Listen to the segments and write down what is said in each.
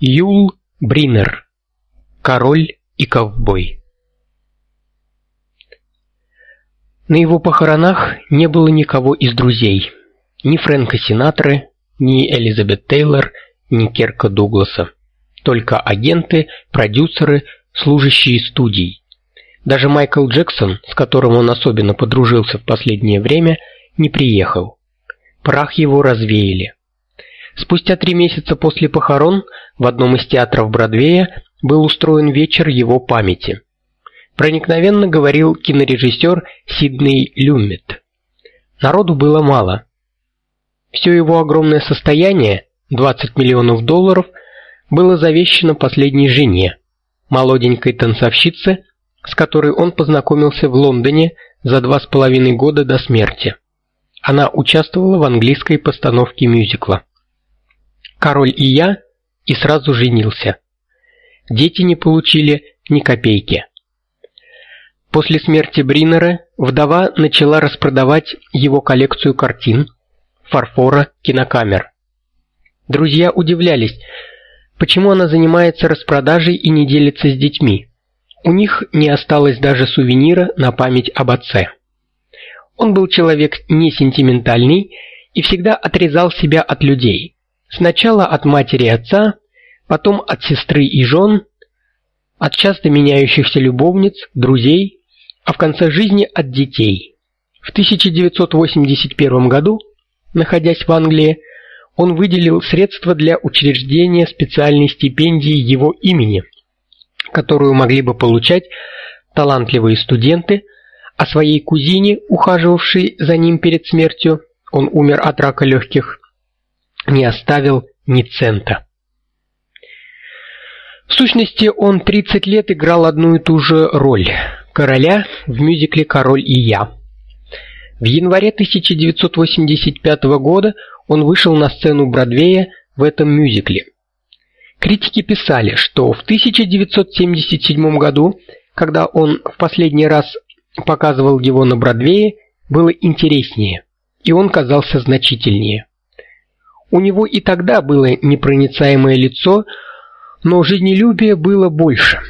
Юл Бринер. Король и ковбой. На его похоронах не было никого из друзей. Ни Фрэнка Синатры, ни Элизабет Тейлор, ни Керка Дугласа. Только агенты, продюсеры, служащие студий. Даже Майкл Джексон, с которым он особенно подружился в последнее время, не приехал. Прах его развеяли. Спустя три месяца после похорон в одном из театров Бродвея был устроен вечер его памяти. Проникновенно говорил кинорежиссер Сидней Люммет. Народу было мало. Все его огромное состояние, 20 миллионов долларов, было завещено последней жене, молоденькой танцовщице, с которой он познакомился в Лондоне за два с половиной года до смерти. Она участвовала в английской постановке мюзикла. Король и я и сразу женился. Дети не получили ни копейки. После смерти Бринера вдова начала распродавать его коллекцию картин, фарфора, кинокамер. Друзья удивлялись, почему она занимается распродажей и не делится с детьми. У них не осталось даже сувенира на память об отце. Он был человек не сентиментальный и всегда отрезал себя от людей. Сначала от матери и отца, потом от сестры и жен, от часто меняющихся любовниц, друзей, а в конце жизни от детей. В 1981 году, находясь в Англии, он выделил средства для учреждения специальной стипендии его имени, которую могли бы получать талантливые студенты, а своей кузине, ухаживавшей за ним перед смертью, он умер от рака легких, не оставил ни цента. В сущности, он 30 лет играл одну и ту же роль короля в мюзикле Король и я. В январе 1985 года он вышел на сцену Бродвея в этом мюзикле. Критики писали, что в 1977 году, когда он в последний раз показывал его на Бродвее, было интереснее, и он казался значительнее. У него и тогда было непроницаемое лицо, но жизнелюбия было больше.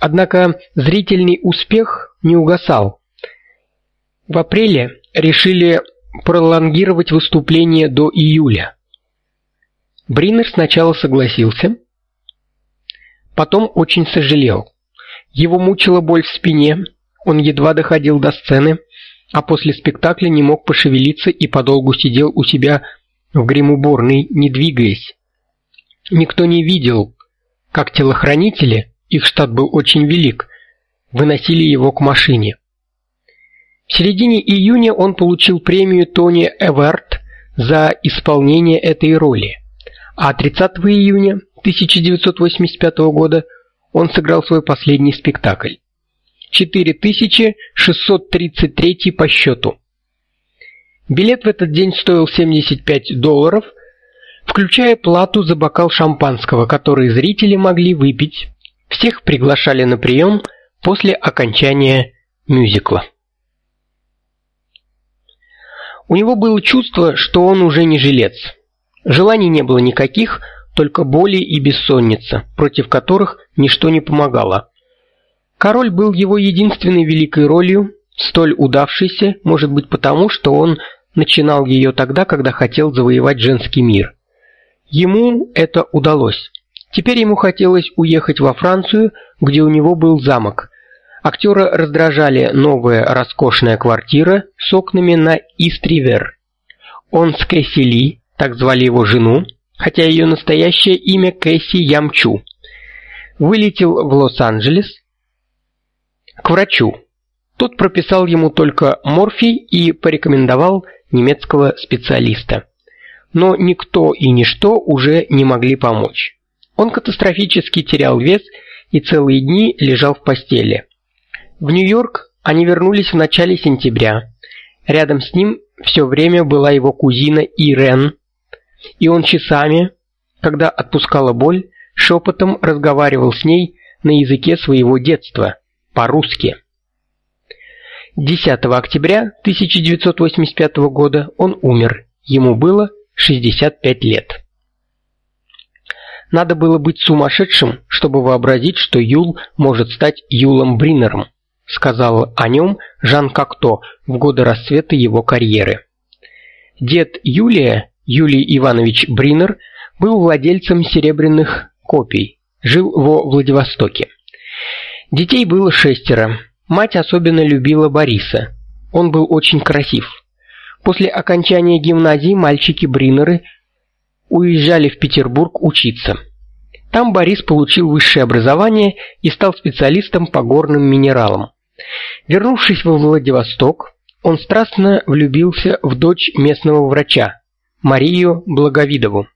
Однако зрительный успех не угасал. В апреле решили пролонгировать выступление до июля. Бринер сначала согласился, потом очень сожалел. Его мучила боль в спине, он едва доходил до сцены, а после спектакля не мог пошевелиться и подолгу сидел у себя в гримуборной, не двигаясь. Никто не видел, как телохранители, их штат был очень велик, выносили его к машине. В середине июня он получил премию Тони Эверт за исполнение этой роли. А 30 июня 1985 года он сыграл свой последний спектакль. 4633 по счету. Билет в этот день стоил 75 долларов, включая плату за бокал шампанского, который зрители могли выпить. Всех приглашали на прием после окончания мюзикла. У него было чувство, что он уже не жилец. Желаний не было никаких, только боли и бессонница, против которых ничто не помогало. Король был его единственной великой ролью, столь удавшейся, может быть, потому, что он начинал ее тогда, когда хотел завоевать женский мир. Ему это удалось. Теперь ему хотелось уехать во Францию, где у него был замок. Актера раздражали новая роскошная квартира с окнами на Истривер. Он с Кэсси Ли, так звали его жену, хотя ее настоящее имя Кэсси Ямчу, вылетел в Лос-Анджелес к врачу. Тот прописал ему только морфий и порекомендовал немецкого специалиста. Но никто и ничто уже не могли помочь. Он катастрофически терял вес и целые дни лежал в постели. В Нью-Йорк они вернулись в начале сентября. Рядом с ним все время была его кузина Ирен, и он часами, когда отпускала боль, шепотом разговаривал с ней на языке своего детства, по-русски. 10 октября 1985 года он умер. Ему было 65 лет. Надо было быть сумасшедшим, чтобы вообразить, что Юл может стать Юлом Бринером, сказал о нем Жан Кокто в годы расцвета его карьеры. Дед Юлия, Юлий Иванович Бринер, был владельцем серебряных копий, жил во Владивостоке. Детей было шестеро. Мать особенно любила Бориса. Он был очень красив. После окончания гимназии мальчики Бринеры уезжали в Петербург учиться. Там Борис получил высшее образование и стал специалистом по горным минералам. Вернувшись во Владивосток, он страстно влюбился в дочь местного врача, Марию Благовидову.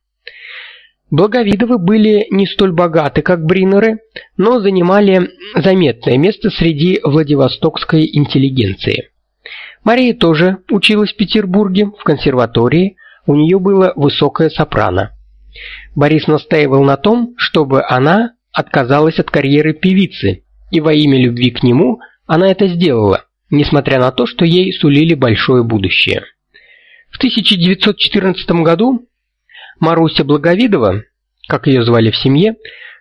Благовидовы были не столь богаты, как Бринеры, но занимали заметное место среди владивостокской интеллигенции. Мария тоже училась в Петербурге в консерватории, у нее было высокое сопрано. Борис настаивал на том, чтобы она отказалась от карьеры певицы, и во имя любви к нему она это сделала, несмотря на то, что ей сулили большое будущее. В 1914 году Маруся Благовидова, как ее звали в семье,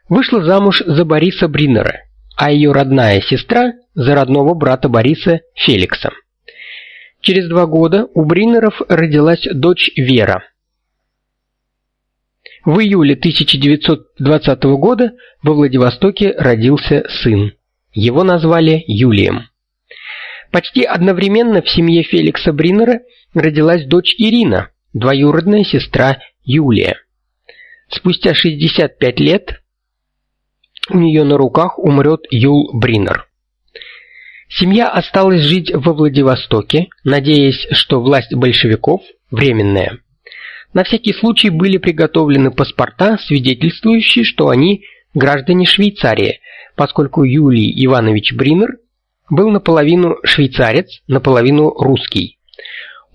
вышла замуж за Бориса Бринера, а ее родная сестра за родного брата Бориса Феликса. Через два года у Бринеров родилась дочь Вера. В июле 1920 года во Владивостоке родился сын. Его назвали Юлием. Почти одновременно в семье Феликса Бринера родилась дочь Ирина, двоюродная сестра Юлия. Спустя 65 лет у нее на руках умрет Юл Бринер. Семья осталась жить во Владивостоке, надеясь, что власть большевиков временная. На всякий случай были приготовлены паспорта, свидетельствующие, что они граждане Швейцарии, поскольку Юлий Иванович Бринер был наполовину швейцарец, наполовину русский.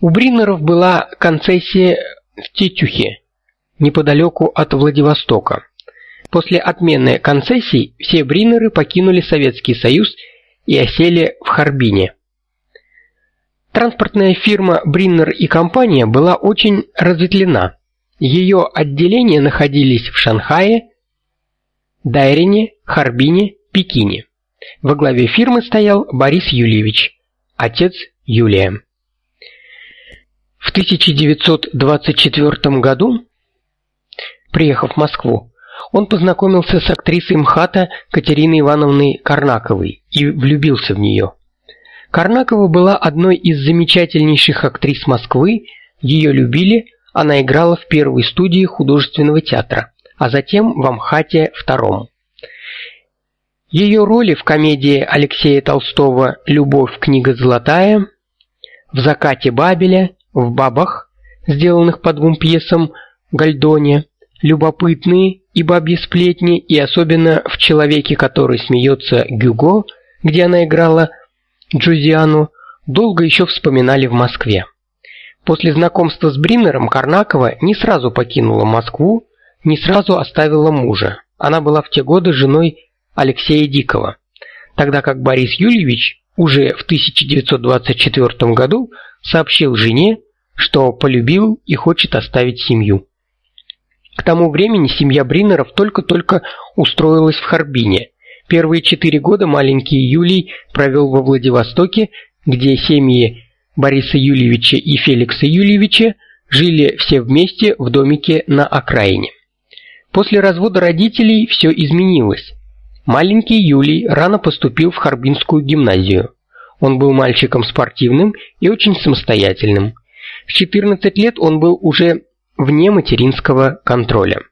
У Бринеров была концессия в Тетюхе, неподалеку от Владивостока. После отмены концессий все Бринеры покинули Советский Союз и осели в Харбине. Транспортная фирма Бриннер и компания была очень разветвлена. Ее отделения находились в Шанхае, Дайрине, Харбине, Пекине. Во главе фирмы стоял Борис Юльевич, отец Юлия. В 1924 году, приехав в Москву, он познакомился с актрисой МХАТа Катериной Ивановной Карнаковой и влюбился в нее. Карнакова была одной из замечательнейших актрис Москвы, ее любили, она играла в первой студии художественного театра, а затем в МХАТе втором. Ее роли в комедии Алексея Толстого Любовь книга золотая, в Закате Бабеля, в Бабах, сделанных по двум пьесам Гальдоне, любопытные и бабьи сплетни, и особенно в Человеке, который смеется Гюго, где она играла Джузиану, долго еще вспоминали в Москве. После знакомства с Бриннером Карнакова не сразу покинула Москву, не сразу оставила мужа. Она была в те годы женой Алексея Дикого, тогда как Борис Юльевич уже в 1924 году сообщил жене, что полюбил и хочет оставить семью. К тому времени семья Бринеров только-только устроилась в Харбине. Первые четыре года маленький Юлий провел во Владивостоке, где семьи Бориса Юльевича и Феликса Юльевича жили все вместе в домике на окраине. После развода родителей все изменилось. Маленький Юлий рано поступил в Харбинскую гимназию. Он был мальчиком спортивным и очень самостоятельным. В 14 лет он был уже вне материнского контроля.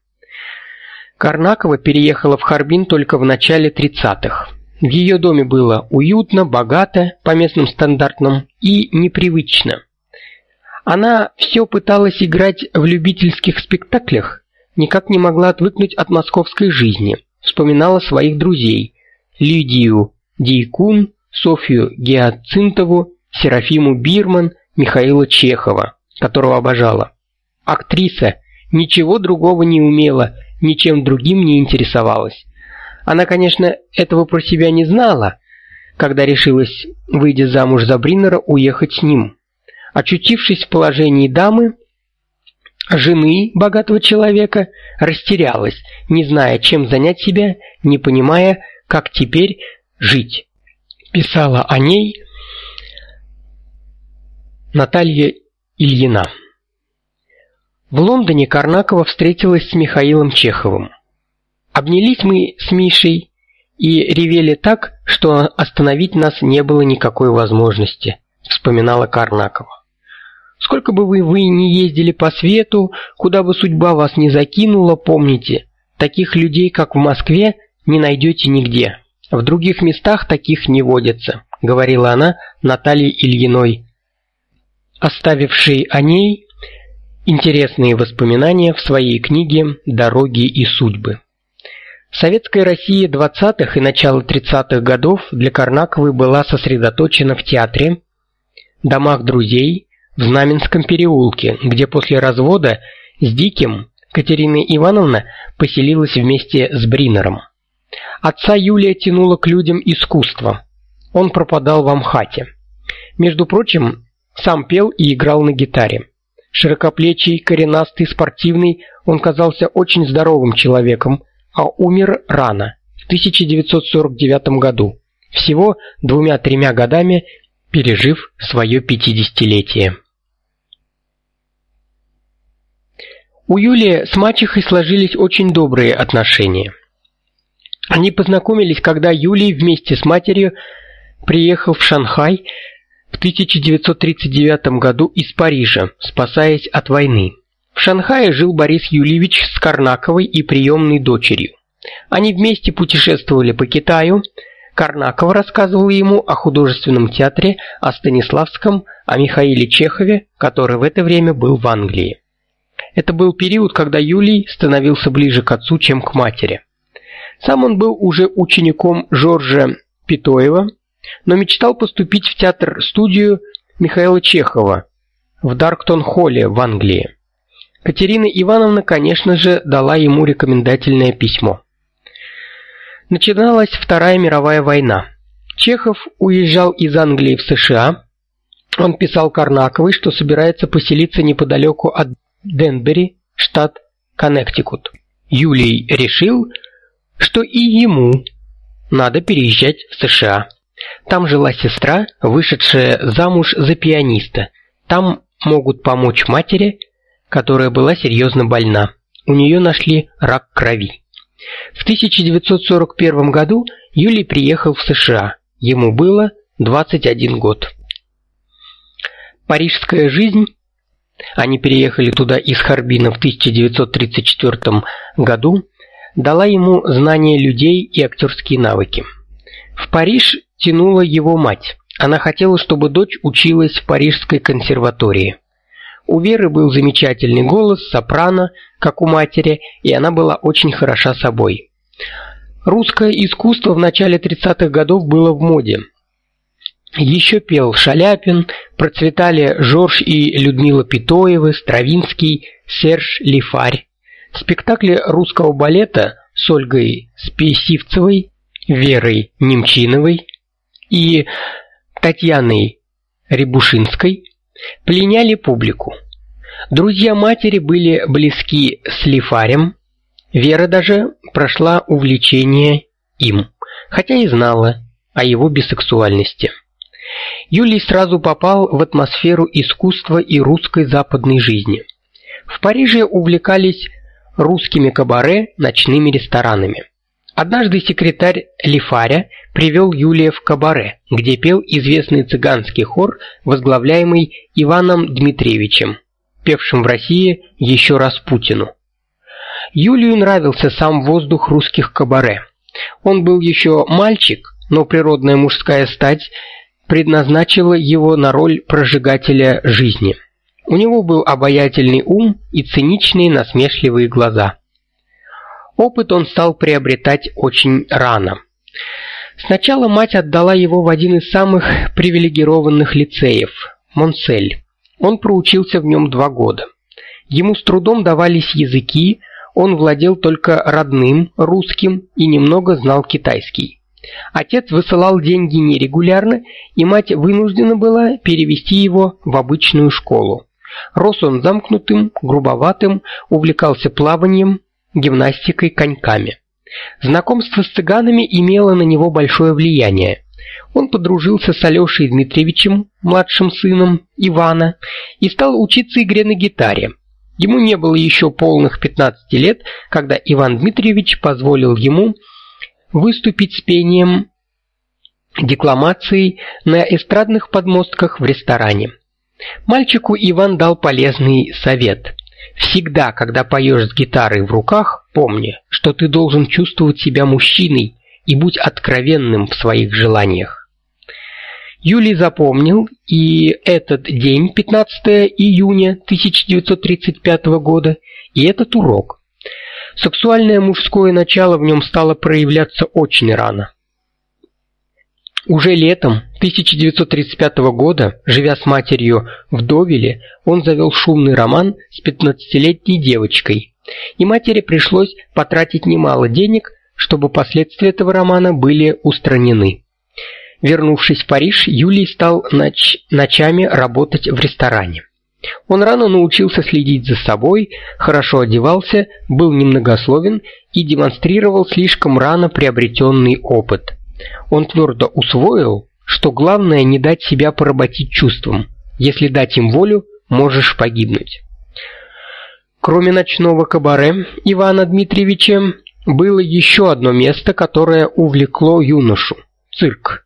Карнакова переехала в Харбин только в начале 30-х. В ее доме было уютно, богато, по местным стандартам и непривычно. Она все пыталась играть в любительских спектаклях, никак не могла отвыкнуть от московской жизни. Вспоминала своих друзей: Лидию Дейкун, Софию Геоцинтову, Серафиму Бирман, Михаила Чехова, которого обожала. Актриса ничего другого не умела, ничем другим не интересовалась. Она, конечно, этого про себя не знала, когда решилась, выйдя замуж за Бриннера, уехать с ним. Очутившись в положении дамы, жены богатого человека, растерялась, не зная, чем занять себя, не понимая, как теперь жить. Писала о ней Наталья Ильина. В Лондоне Карнакова встретилась с Михаилом Чеховым. Обнялись мы с Мишей и ревели так, что остановить нас не было никакой возможности, вспоминала Карнакова. Сколько бы вы вы ни ездили по свету, куда бы судьба вас ни закинула, помните, таких людей, как в Москве, не найдете нигде. В других местах таких не водится, говорила она Наталье Ильиной, оставившей о ней интересные воспоминания в своей книге Дороги и судьбы. Советская Россия 20-х и начала 30-х годов для Карнаковой была сосредоточена в театре, домах друзей, в Знаменском переулке, где после развода с Диким Катерина Ивановна поселилась вместе с Бринером. Отца Юлия тянула к людям искусства. Он пропадал в Амхате. Между прочим, сам пел и играл на гитаре. Широкоплечий, коренастый, спортивный, он казался очень здоровым человеком, а умер рано, в 1949 году, всего двумя-тремя годами пережив свое пятидесятилетие. У Юлии с мачехой сложились очень добрые отношения. Они познакомились, когда Юлий вместе с матерью приехал в Шанхай в 1939 году из Парижа, спасаясь от войны. В Шанхае жил Борис Юльевич с Карнаковой и приемной дочерью. Они вместе путешествовали по Китаю. Карнакова рассказывала ему о художественном театре, о Станиславском, о Михаиле Чехове, который в это время был в Англии. Это был период, когда Юлий становился ближе к отцу, чем к матери. Сам он был уже учеником Жоржа Питоева, но мечтал поступить в театр-студию Михаила Чехова в Дарктон-холле в Англии. Катерина Ивановна, конечно же, дала ему рекомендательное письмо. Начиналась Вторая мировая война. Чехов уезжал из Англии в США. Он писал Карнаковой, что собирается поселиться неподалеку от Денбери, штат Коннектикут. Юлий решил, что и ему надо переезжать в США. Там жила сестра, вышедшая замуж за пианиста. Там могут помочь матери, которая была серьезно больна. У нее нашли рак крови. В 1941 году Юлий приехал в США. Ему было 21 год. Парижская жизнь они переехали туда из Харбина в 1934 году, дала ему знания людей и актерские навыки. В Париж тянула его мать. Она хотела, чтобы дочь училась в Парижской консерватории. У Веры был замечательный голос, сопрано, как у матери, и она была очень хороша собой. Русское искусство в начале 30-х годов было в моде. Еще пел Шаляпин, процветали Жорж и Людмила Питоевы, Стравинский, Серж Лифарь. Спектакли русского балета с Ольгой Спесивцевой, Верой Немчиновой и Татьяной Рябушинской пленяли публику. Друзья матери были близки с Лифарем. Вера даже прошла увлечение им, хотя и знала о его бисексуальности. Юлий сразу попал в атмосферу искусства и русской западной жизни. В Париже увлекались русскими кабаре, ночными ресторанами. Однажды секретарь Лифаря привел Юлия в кабаре, где пел известный цыганский хор, возглавляемый Иваном Дмитриевичем, певшим в России еще раз Путину. Юлию нравился сам воздух русских кабаре. Он был еще мальчик, но природная мужская стать предназначила его на роль прожигателя жизни. У него был обаятельный ум и циничные насмешливые глаза. Опыт он стал приобретать очень рано. Сначала мать отдала его в один из самых привилегированных лицеев Монсель. Он проучился в нем два года. Ему с трудом давались языки, он владел только родным русским и немного знал китайский. Отец высылал деньги нерегулярно, и мать вынуждена была перевести его в обычную школу. Рос он замкнутым, грубоватым, увлекался плаванием, гимнастикой, коньками. Знакомство с цыганами имело на него большое влияние. Он подружился с Алёшей Дмитриевичем, младшим сыном Ивана, и стал учиться игре на гитаре. Ему не было еще полных 15 лет, когда Иван Дмитриевич позволил ему выступить с пением декламацией на эстрадных подмостках в ресторане. Мальчику Иван дал полезный совет. Всегда, когда поешь с гитарой в руках, помни, что ты должен чувствовать себя мужчиной и будь откровенным в своих желаниях. Юлий запомнил и этот день, 15 июня 1935 года, и этот урок. Сексуальное мужское начало в нем стало проявляться очень рано. Уже летом 1935 года, живя с матерью в Довиле, он завел шумный роман с 15-летней девочкой. И матери пришлось потратить немало денег, чтобы последствия этого романа были устранены. Вернувшись в Париж, Юлий стал ноч ночами работать в ресторане. Он рано научился следить за собой, хорошо одевался, был немногословен и демонстрировал слишком рано приобретенный опыт. Он твердо усвоил, что главное не дать себя поработить чувствам. Если дать им волю, можешь погибнуть. Кроме ночного кабаре Ивана Дмитриевича, было еще одно место, которое увлекло юношу цирк.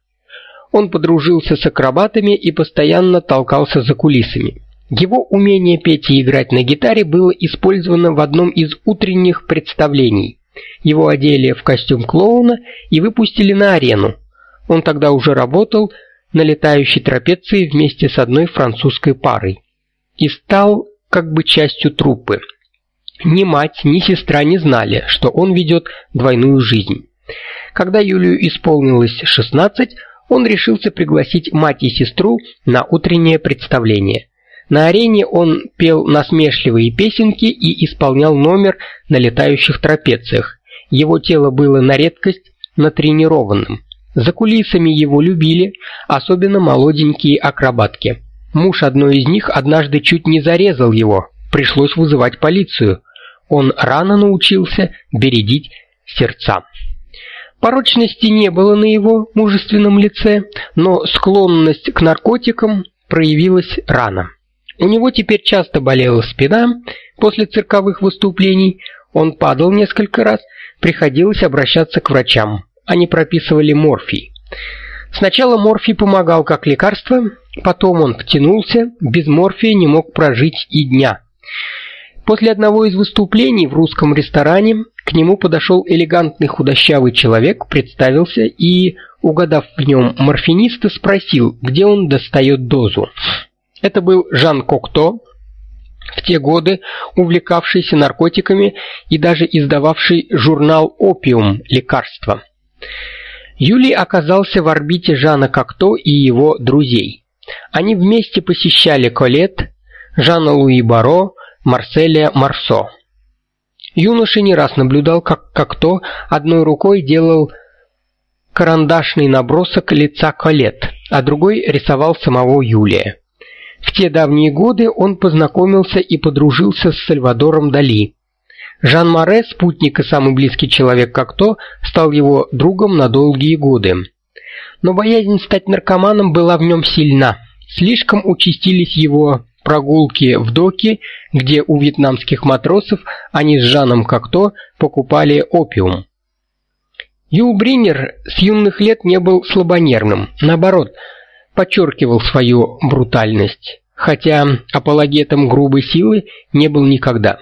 Он подружился с акробатами и постоянно толкался за кулисами. Его умение петь и играть на гитаре было использовано в одном из утренних представлений. Его одели в костюм клоуна и выпустили на арену. Он тогда уже работал на летающей трапеции вместе с одной французской парой и стал как бы частью труппы. Ни мать, ни сестра не знали, что он ведет двойную жизнь. Когда Юлию исполнилось 16, он решился пригласить мать и сестру на утреннее представление. На арене он пел насмешливые песенки и исполнял номер на летающих трапециях. Его тело было на редкость натренированным. За кулисами его любили, особенно молоденькие акробатки. Муж одной из них однажды чуть не зарезал его. Пришлось вызывать полицию. Он рано научился бередить сердца. Порочности не было на его мужественном лице, но склонность к наркотикам проявилась рано. У него теперь часто болела спина после цирковых выступлений, он падал несколько раз, приходилось обращаться к врачам. Они прописывали морфий. Сначала морфий помогал как лекарство, потом он втянулся, без морфия не мог прожить и дня. После одного из выступлений в русском ресторане к нему подошел элегантный худощавый человек, представился и, угадав в нем морфиниста, спросил, где он достает дозу. Это был Жан Кокто, в те годы увлекавшийся наркотиками и даже издававший журнал Опиум лекарства. Юлий оказался в орбите Жана Кокто и его друзей. Они вместе посещали Колет, Жана Луи Баро, Марселя Марсо. Юноша не раз наблюдал, как Кокто одной рукой делал карандашный набросок лица Колет, а другой рисовал самого Юлия. В те давние годы он познакомился и подружился с Сальвадором Дали. Жан Море, спутник и самый близкий человек Кокто, стал его другом на долгие годы. Но боязнь стать наркоманом была в нем сильна. Слишком участились его прогулки в доки, где у вьетнамских матросов они с Жаном Кокто покупали опиум. Юл Бринер с юных лет не был слабонервным, наоборот – подчеркивал свою брутальность, хотя апологетом грубой силы не был никогда.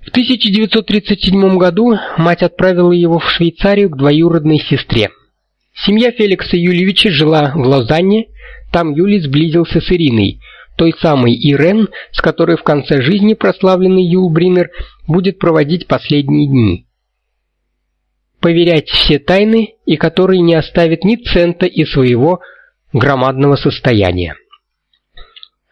В 1937 году мать отправила его в Швейцарию к двоюродной сестре. Семья Феликса Юльевича жила в Лозанне, там Юлий сблизился с Ириной, той самой Ирен, с которой в конце жизни прославленный Юл Бринер будет проводить последние дни. Поверять все тайны, и который не оставит ни цента из своего громадного состояния.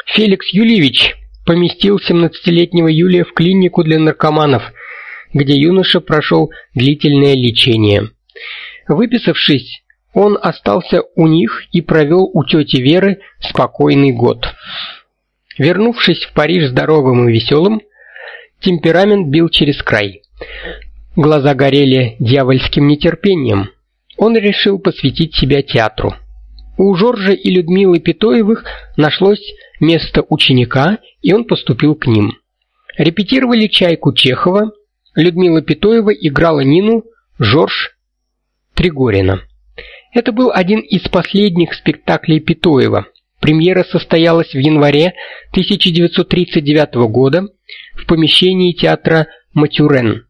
Феликс Юльевич поместил 17-летнего Юлия в клинику для наркоманов, где юноша прошел длительное лечение. Выписавшись, он остался у них и провел у тети Веры спокойный год. Вернувшись в Париж здоровым и веселым, темперамент бил через край. Глаза горели дьявольским нетерпением. Он решил посвятить себя театру. У Жоржа и Людмилы Петоевых нашлось место ученика, и он поступил к ним. Репетировали Чайку Чехова, Людмила Петоева играла Нину, Жорж Тригорина. Это был один из последних спектаклей Петоева. Премьера состоялась в январе 1939 года в помещении театра Матюрен.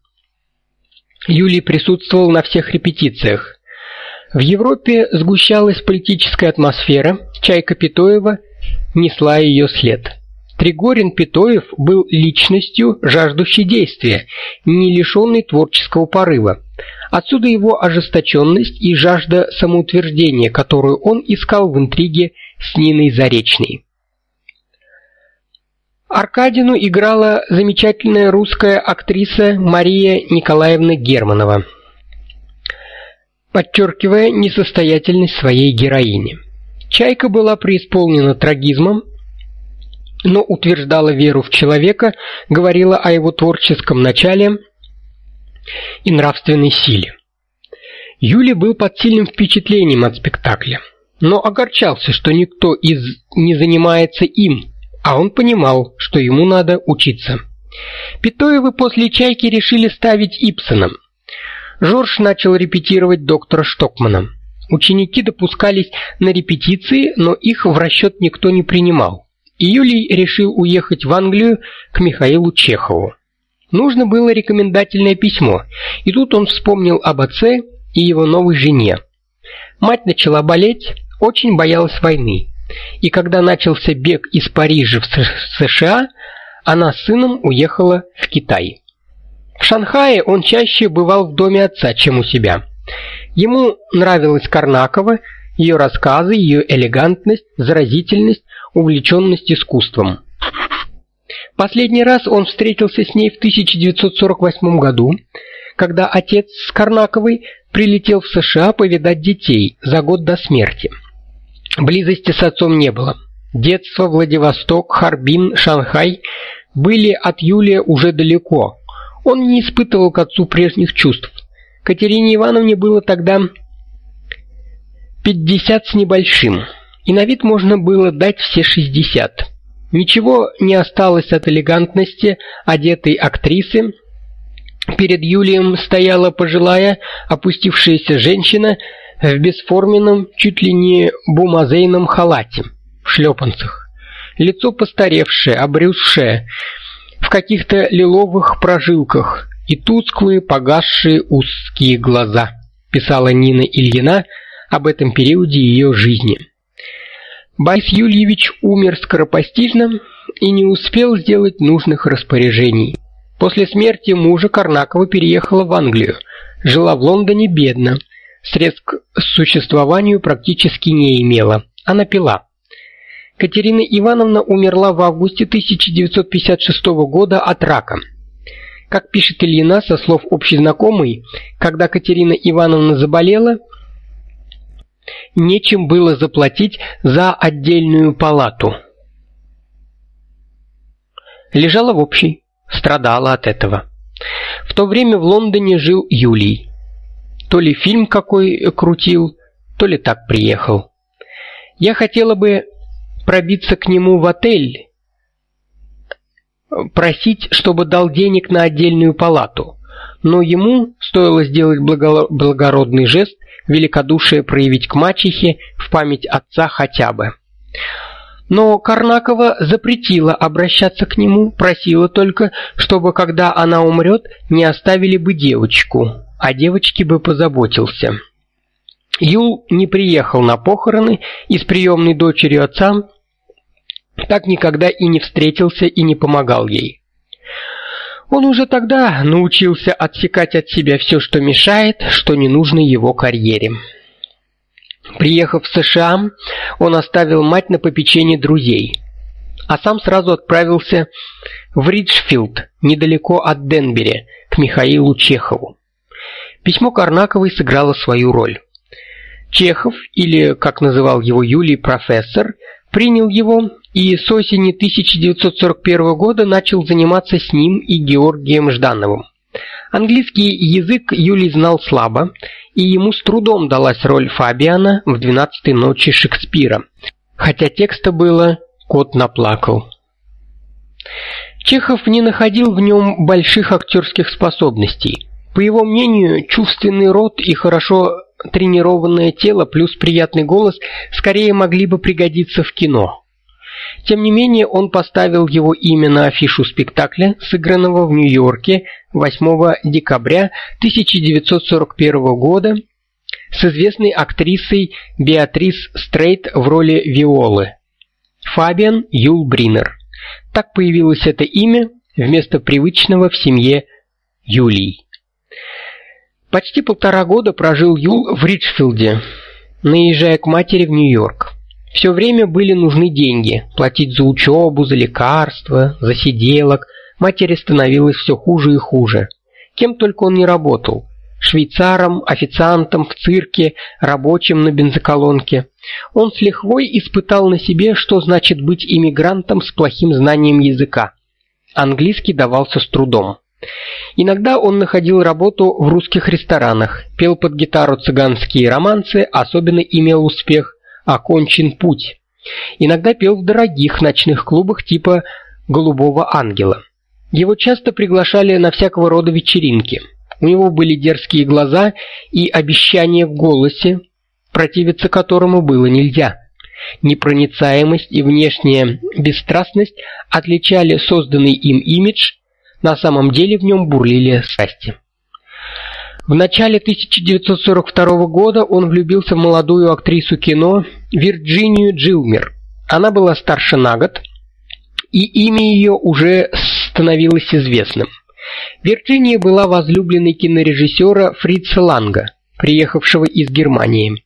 Юлий присутствовал на всех репетициях. В Европе сгущалась политическая атмосфера, Чайка Петоева несла ее след. Тригорин Петоев был личностью, жаждущей действия, не лишенной творческого порыва. Отсюда его ожесточенность и жажда самоутверждения, которую он искал в интриге с Ниной Заречной. Аркадину играла замечательная русская актриса Мария Николаевна Германова, подчеркивая несостоятельность своей героини. Чайка была преисполнена трагизмом, но утверждала веру в человека, говорила о его творческом начале и нравственной силе. Юлий был под сильным впечатлением от спектакля, но огорчался, что никто из не занимается им, а он понимал, что ему надо учиться. Петоевы после «Чайки» решили ставить Ипсона. Жорж начал репетировать доктора Штокмана. Ученики допускались на репетиции, но их в расчет никто не принимал. И Юлий решил уехать в Англию к Михаилу Чехову. Нужно было рекомендательное письмо, и тут он вспомнил об отце и его новой жене. Мать начала болеть, очень боялась войны. И когда начался бег из Парижа в США, она с сыном уехала в Китай. В Шанхае он чаще бывал в доме отца, чем у себя. Ему нравилась Карнакова, ее рассказы, ее элегантность, заразительность, увлеченность искусством. Последний раз он встретился с ней в 1948 году, когда отец с Карнаковой прилетел в США повидать детей за год до смерти. Близости с отцом не было. Детство, Владивосток, Харбин, Шанхай были от Юлия уже далеко. Он не испытывал к отцу прежних чувств. Катерине Ивановне было тогда 50 с небольшим, и на вид можно было дать все 60. Ничего не осталось от элегантности одетой актрисы. Перед Юлием стояла пожилая, опустившаяся женщина в бесформенном, чуть ли не бумазейном халате, в шлепанцах. Лицо постаревшее, обрюзшее, в каких-то лиловых прожилках и тусклые, погасшие узкие глаза, писала Нина Ильина об этом периоде ее жизни. Борис Юльевич умер скоропостижно и не успел сделать нужных распоряжений. После смерти мужа Карнакова переехала в Англию, жила в Лондоне бедно, средств к существованию практически не имела. Она пила. Катерина Ивановна умерла в августе 1956 года от рака. Как пишет Ильина со слов общей когда Катерина Ивановна заболела, нечем было заплатить за отдельную палату. Лежала в общей, страдала от этого. В то время в Лондоне жил Юлий. То ли фильм какой крутил, то ли так приехал. Я хотела бы пробиться к нему в отель, просить, чтобы дал денег на отдельную палату. Но ему стоило сделать благородный жест, великодушие проявить к мачехе в память отца хотя бы. Но Карнакова запретила обращаться к нему, просила только, чтобы когда она умрет, не оставили бы девочку, а девочке бы позаботился. Юл не приехал на похороны и с приемной дочерью отца так никогда и не встретился и не помогал ей. Он уже тогда научился отсекать от себя все, что мешает, что не нужно его карьере. Приехав в США, он оставил мать на попечение друзей, а сам сразу отправился в Риджфилд, недалеко от Денбери, к Михаилу Чехову. Письмо Карнаковой сыграло свою роль. Чехов, или, как называл его Юлий, профессор, принял его и с осени 1941 года начал заниматься с ним и Георгием Ждановым. Английский язык Юлий знал слабо, и ему с трудом далась роль Фабиана в «Двенадцатой ночи» Шекспира, хотя текста было «Кот наплакал». Чехов не находил в нем больших актерских способностей. По его мнению, чувственный рот и хорошо тренированное тело плюс приятный голос скорее могли бы пригодиться в кино. Тем не менее, он поставил его имя на афишу спектакля, сыгранного в Нью-Йорке 8 декабря 1941 года с известной актрисой Беатрис Стрейт в роли Виолы. Фабиан Юл Бринер. Так появилось это имя вместо привычного в семье Юлий. Почти полтора года прожил Юл в Ричфилде, наезжая к матери в Нью-Йорк. Все время были нужны деньги, платить за учебу, за лекарства, за сиделок. Матери становилось все хуже и хуже. Кем только он не работал: швейцаром, официантом в цирке, рабочим на бензоколонке. Он с лихвой испытал на себе, что значит быть иммигрантом с плохим знанием языка. Английский давался с трудом. Иногда он находил работу в русских ресторанах, пел под гитару цыганские романсы, особенно имел успех «Окончен путь». Иногда пел в дорогих ночных клубах типа «Голубого ангела». Его часто приглашали на всякого рода вечеринки. У него были дерзкие глаза и обещания в голосе, противиться которому было нельзя. Непроницаемость и внешняя бесстрастность отличали созданный им имидж на самом деле в нем бурлили страсти. В начале 1942 года он влюбился в молодую актрису кино Вирджинию Джилмер. Она была старше на год, и имя ее уже становилось известным. Вирджиния была возлюбленной кинорежиссера Фрица Ланга, приехавшего из Германии.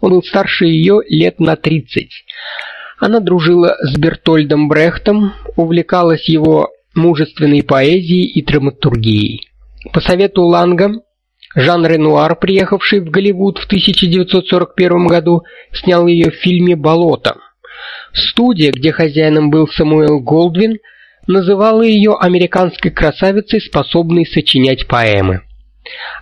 Он был старше ее лет на 30. Она дружила с Бертольдом Брехтом, увлекалась его мужественной поэзией и драматургией. По совету Ланга Жан Ренуар, приехавший в Голливуд в 1941 году, снял ее в фильме Болото. Студия, где хозяином был Самуэл Голдвин, называла ее американской красавицей, способной сочинять поэмы.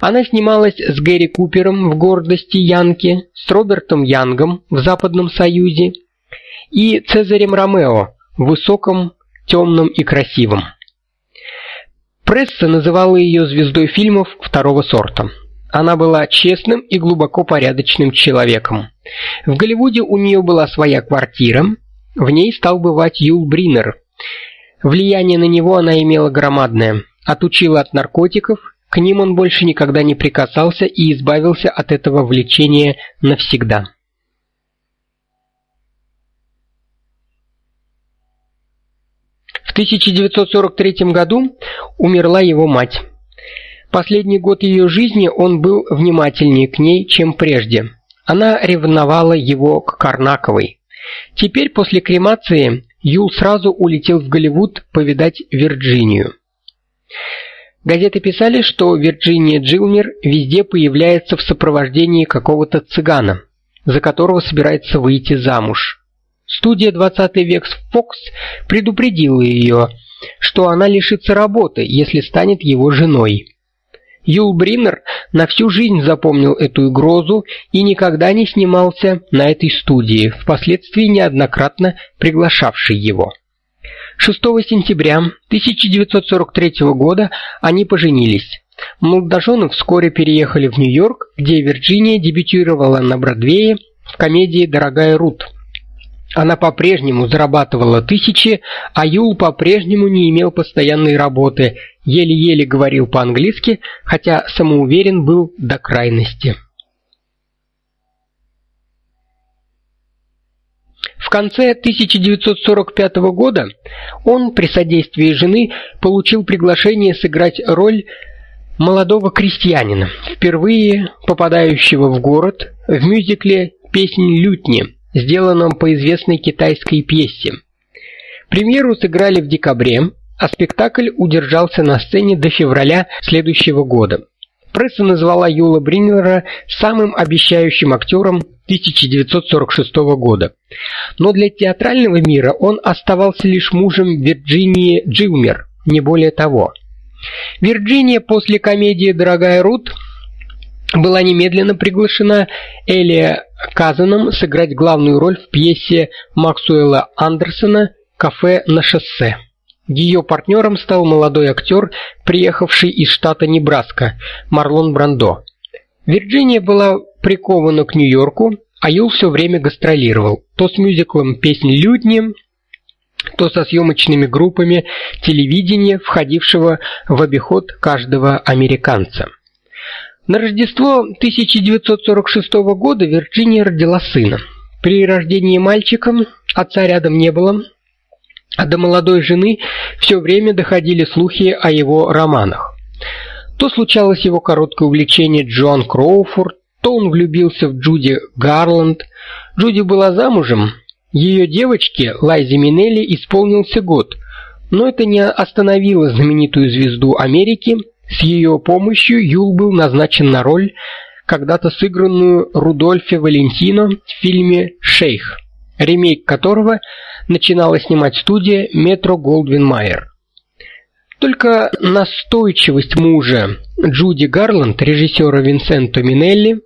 Она снималась с Гэри Купером в Гордости Янки, с Робертом Янгом в Западном Союзе и Цезарем Ромео в Высоком темным и красивым. Пресса называла ее звездой фильмов второго сорта. Она была честным и глубоко порядочным человеком. В Голливуде у нее была своя квартира, в ней стал бывать Юл Бринер. Влияние на него она имела громадное. Отучила от наркотиков, к ним он больше никогда не прикасался и избавился от этого влечения навсегда. В 1943 году умерла его мать. Последний год ее жизни он был внимательнее к ней, чем прежде. Она ревновала его к Карнаковой. Теперь после кремации Юл сразу улетел в Голливуд повидать Вирджинию. Газеты писали, что Вирджиния Джилмер везде появляется в сопровождении какого-то цыгана, за которого собирается выйти замуж. Студия 20 век Fox предупредила ее, что она лишится работы, если станет его женой. Юл Бринер на всю жизнь запомнил эту угрозу и никогда не снимался на этой студии, впоследствии неоднократно приглашавшей его. 6 сентября 1943 года они поженились. Молодожены вскоре переехали в Нью-Йорк, где Вирджиния дебютировала на Бродвее в комедии Дорогая Рут. Она по-прежнему зарабатывала тысячи, а Юл по-прежнему не имел постоянной работы, еле-еле говорил по-английски, хотя самоуверен был до крайности. В конце 1945 года он при содействии жены получил приглашение сыграть роль молодого крестьянина, впервые попадающего в город в мюзикле Песнь лютни сделанном по известной китайской пьесе. Премьеру сыграли в декабре, а спектакль удержался на сцене до февраля следующего года. Пресса назвала Юла Бриннера самым обещающим актером 1946 года. Но для театрального мира он оставался лишь мужем Вирджинии Джилмер, не более того. Вирджиния после комедии Дорогая Рут была немедленно приглашена Элия Казаном сыграть главную роль в пьесе Максуэла Андерсона Кафе на шоссе. Ее партнером стал молодой актер, приехавший из штата Небраска, Марлон Брандо. Вирджиния была прикована к Нью-Йорку, а Юл все время гастролировал, то с мюзиклом «Песнь лютни», то со съемочными группами телевидения, входившего в обиход каждого американца. На Рождество 1946 года Вирджиния родила сына. При рождении мальчика отца рядом не было, а до молодой жены все время доходили слухи о его романах. То случалось его короткое увлечение Джоан Кроуфорд, то он влюбился в Джуди Гарланд. Джуди была замужем, ее девочке Лайзе Минелли исполнился год, но это не остановило знаменитую звезду Америки. С ее помощью Юл был назначен на роль, когда-то сыгранную Рудольфе Валентино в фильме «Шейх», ремейк которого начинала снимать студия Майер. Только настойчивость мужа Джуди Гарланд, режиссера Винсенто Минелли,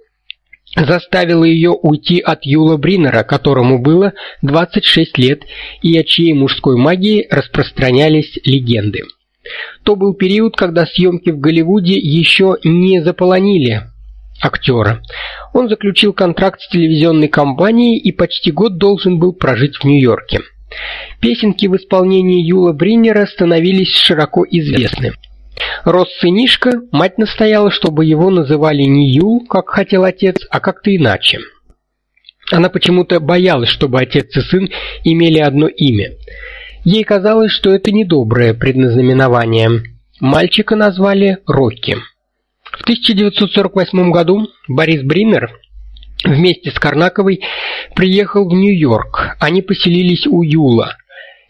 заставила ее уйти от Юла Бринера, которому было 26 лет и о чьей мужской магии распространялись легенды. То был период, когда съемки в Голливуде еще не заполонили актера. Он заключил контракт с телевизионной компанией и почти год должен был прожить в Нью-Йорке. Песенки в исполнении Юла Бриннера становились широко известны. Рос сынишка, мать настояла, чтобы его называли не Юл, как хотел отец, а как-то иначе. Она почему-то боялась, чтобы отец и сын имели одно имя. Ей казалось, что это недоброе предназнаменование. Мальчика назвали Рокки. В 1948 году Борис Бриннер вместе с Карнаковой приехал в Нью-Йорк. Они поселились у Юла.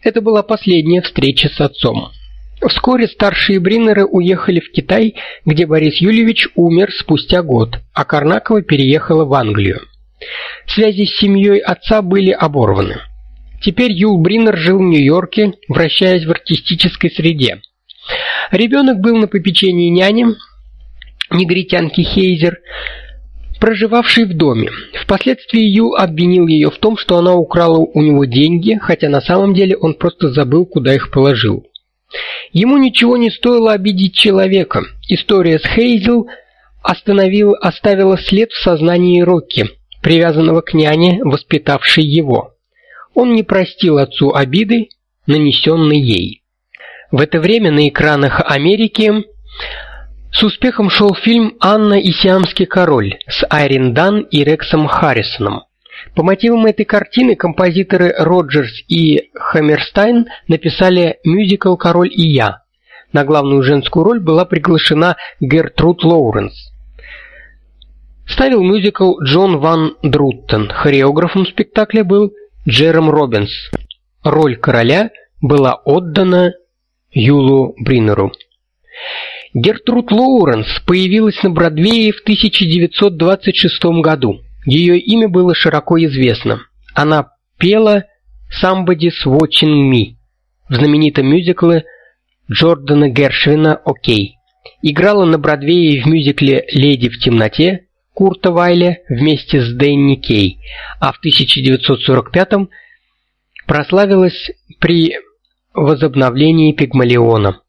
Это была последняя встреча с отцом. Вскоре старшие Бриннеры уехали в Китай, где Борис Юльевич умер спустя год, а Карнакова переехала в Англию. Связи с семьей отца были оборваны. Теперь Юл Бриннер жил в Нью-Йорке, вращаясь в артистической среде. Ребенок был на попечении няни, негритянки Хейзер, проживавшей в доме. Впоследствии Ю обвинил ее в том, что она украла у него деньги, хотя на самом деле он просто забыл, куда их положил. Ему ничего не стоило обидеть человека. История с Хейзел оставила след в сознании Рокки, привязанного к няне, воспитавшей его. Он не простил отцу обиды, нанесенной ей. В это время на экранах Америки с успехом шел фильм Анна и сиамский король с Айрин Дан и Рексом Харрисоном. По мотивам этой картины композиторы Роджерс и Хаммерстайн написали мюзикл Король и я. На главную женскую роль была приглашена Гертруд Лоуренс. Ставил мюзикл Джон Ван Друттен. Хореографом спектакля был Джером Робинс. Роль короля была отдана Юлу Бринеру. Гертруд Лоуренс появилась на Бродвее в 1926 году. Ее имя было широко известно. Она пела Somebody's Watching Me в знаменитом мюзикле Джордана Гершвина «Окей». Играла на Бродвее в мюзикле «Леди в темноте» Курта Вайля вместе с Дэнни Кей, а в 1945 прославилась при возобновлении Пигмалиона.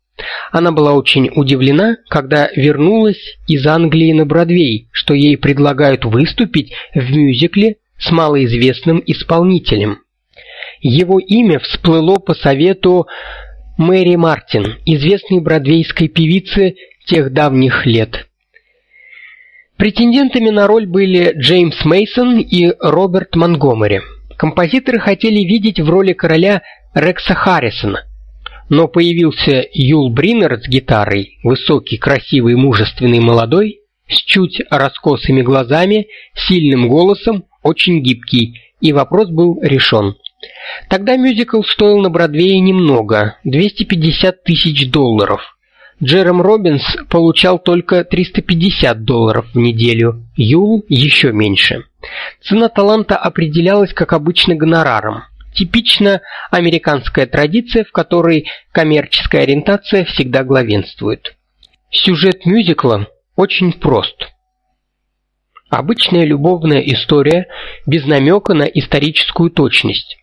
Она была очень удивлена, когда вернулась из Англии на Бродвей, что ей предлагают выступить в мюзикле с малоизвестным исполнителем. Его имя всплыло по совету Мэри Мартин, известной бродвейской певицы тех давних лет. Претендентами на роль были Джеймс Мейсон и Роберт Монгомери. Композиторы хотели видеть в роли короля Рекса Харрисона, но появился Юл Бринер с гитарой, высокий, красивый, мужественный, молодой, с чуть раскосыми глазами, сильным голосом, очень гибкий, и вопрос был решен. Тогда мюзикл стоил на Бродвее немного 250 тысяч долларов. Джером Робинс получал только 350 долларов в неделю, Юл еще меньше. Цена таланта определялась, как обычно, гонораром. Типично американская традиция, в которой коммерческая ориентация всегда главенствует. Сюжет мюзикла очень прост. Обычная любовная история без намека на историческую точность.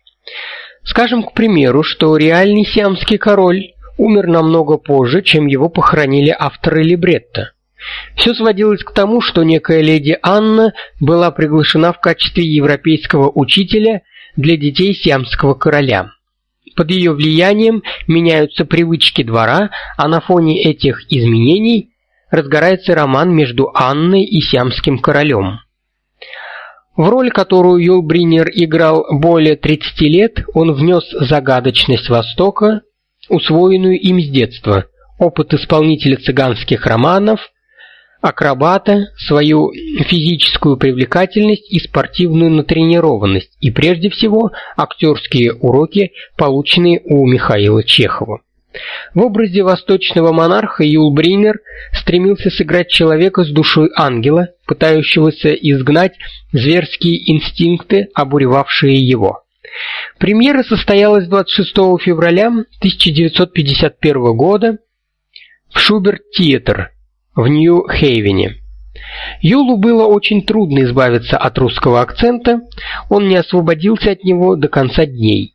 Скажем, к примеру, что реальный сиамский король умер намного позже, чем его похоронили авторы либретто. Все сводилось к тому, что некая леди Анна была приглашена в качестве европейского учителя для детей сиамского короля. Под ее влиянием меняются привычки двора, а на фоне этих изменений разгорается роман между Анной и сиамским королем. В роль, которую Юл Бринер играл более 30 лет, он внес загадочность Востока, усвоенную им с детства, опыт исполнителя цыганских романов, акробата, свою физическую привлекательность и спортивную натренированность, и прежде всего актерские уроки, полученные у Михаила Чехова. В образе восточного монарха Юл Бринер стремился сыграть человека с душой ангела, пытающегося изгнать зверские инстинкты, обуревавшие его. Премьера состоялась 26 февраля 1951 года в Шуберт-театр в Нью-Хейвене. Юлу было очень трудно избавиться от русского акцента, он не освободился от него до конца дней.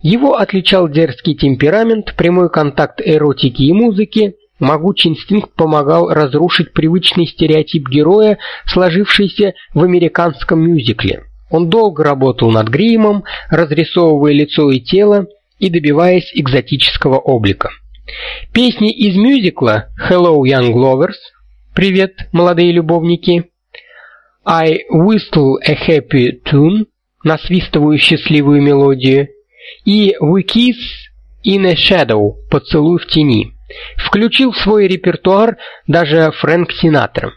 Его отличал дерзкий темперамент, прямой контакт эротики и музыки, могучий инстинкт помогал разрушить привычный стереотип героя, сложившийся в американском мюзикле. Он долго работал над гримом, разрисовывая лицо и тело и добиваясь экзотического облика. Песни из мюзикла Hello Young Lovers, Привет, молодые любовники, I Whistle a Happy Tune, насвистываю счастливую мелодию, и We Kiss in a Shadow, поцелуй в тени. Включил в свой репертуар даже Фрэнк Синатра.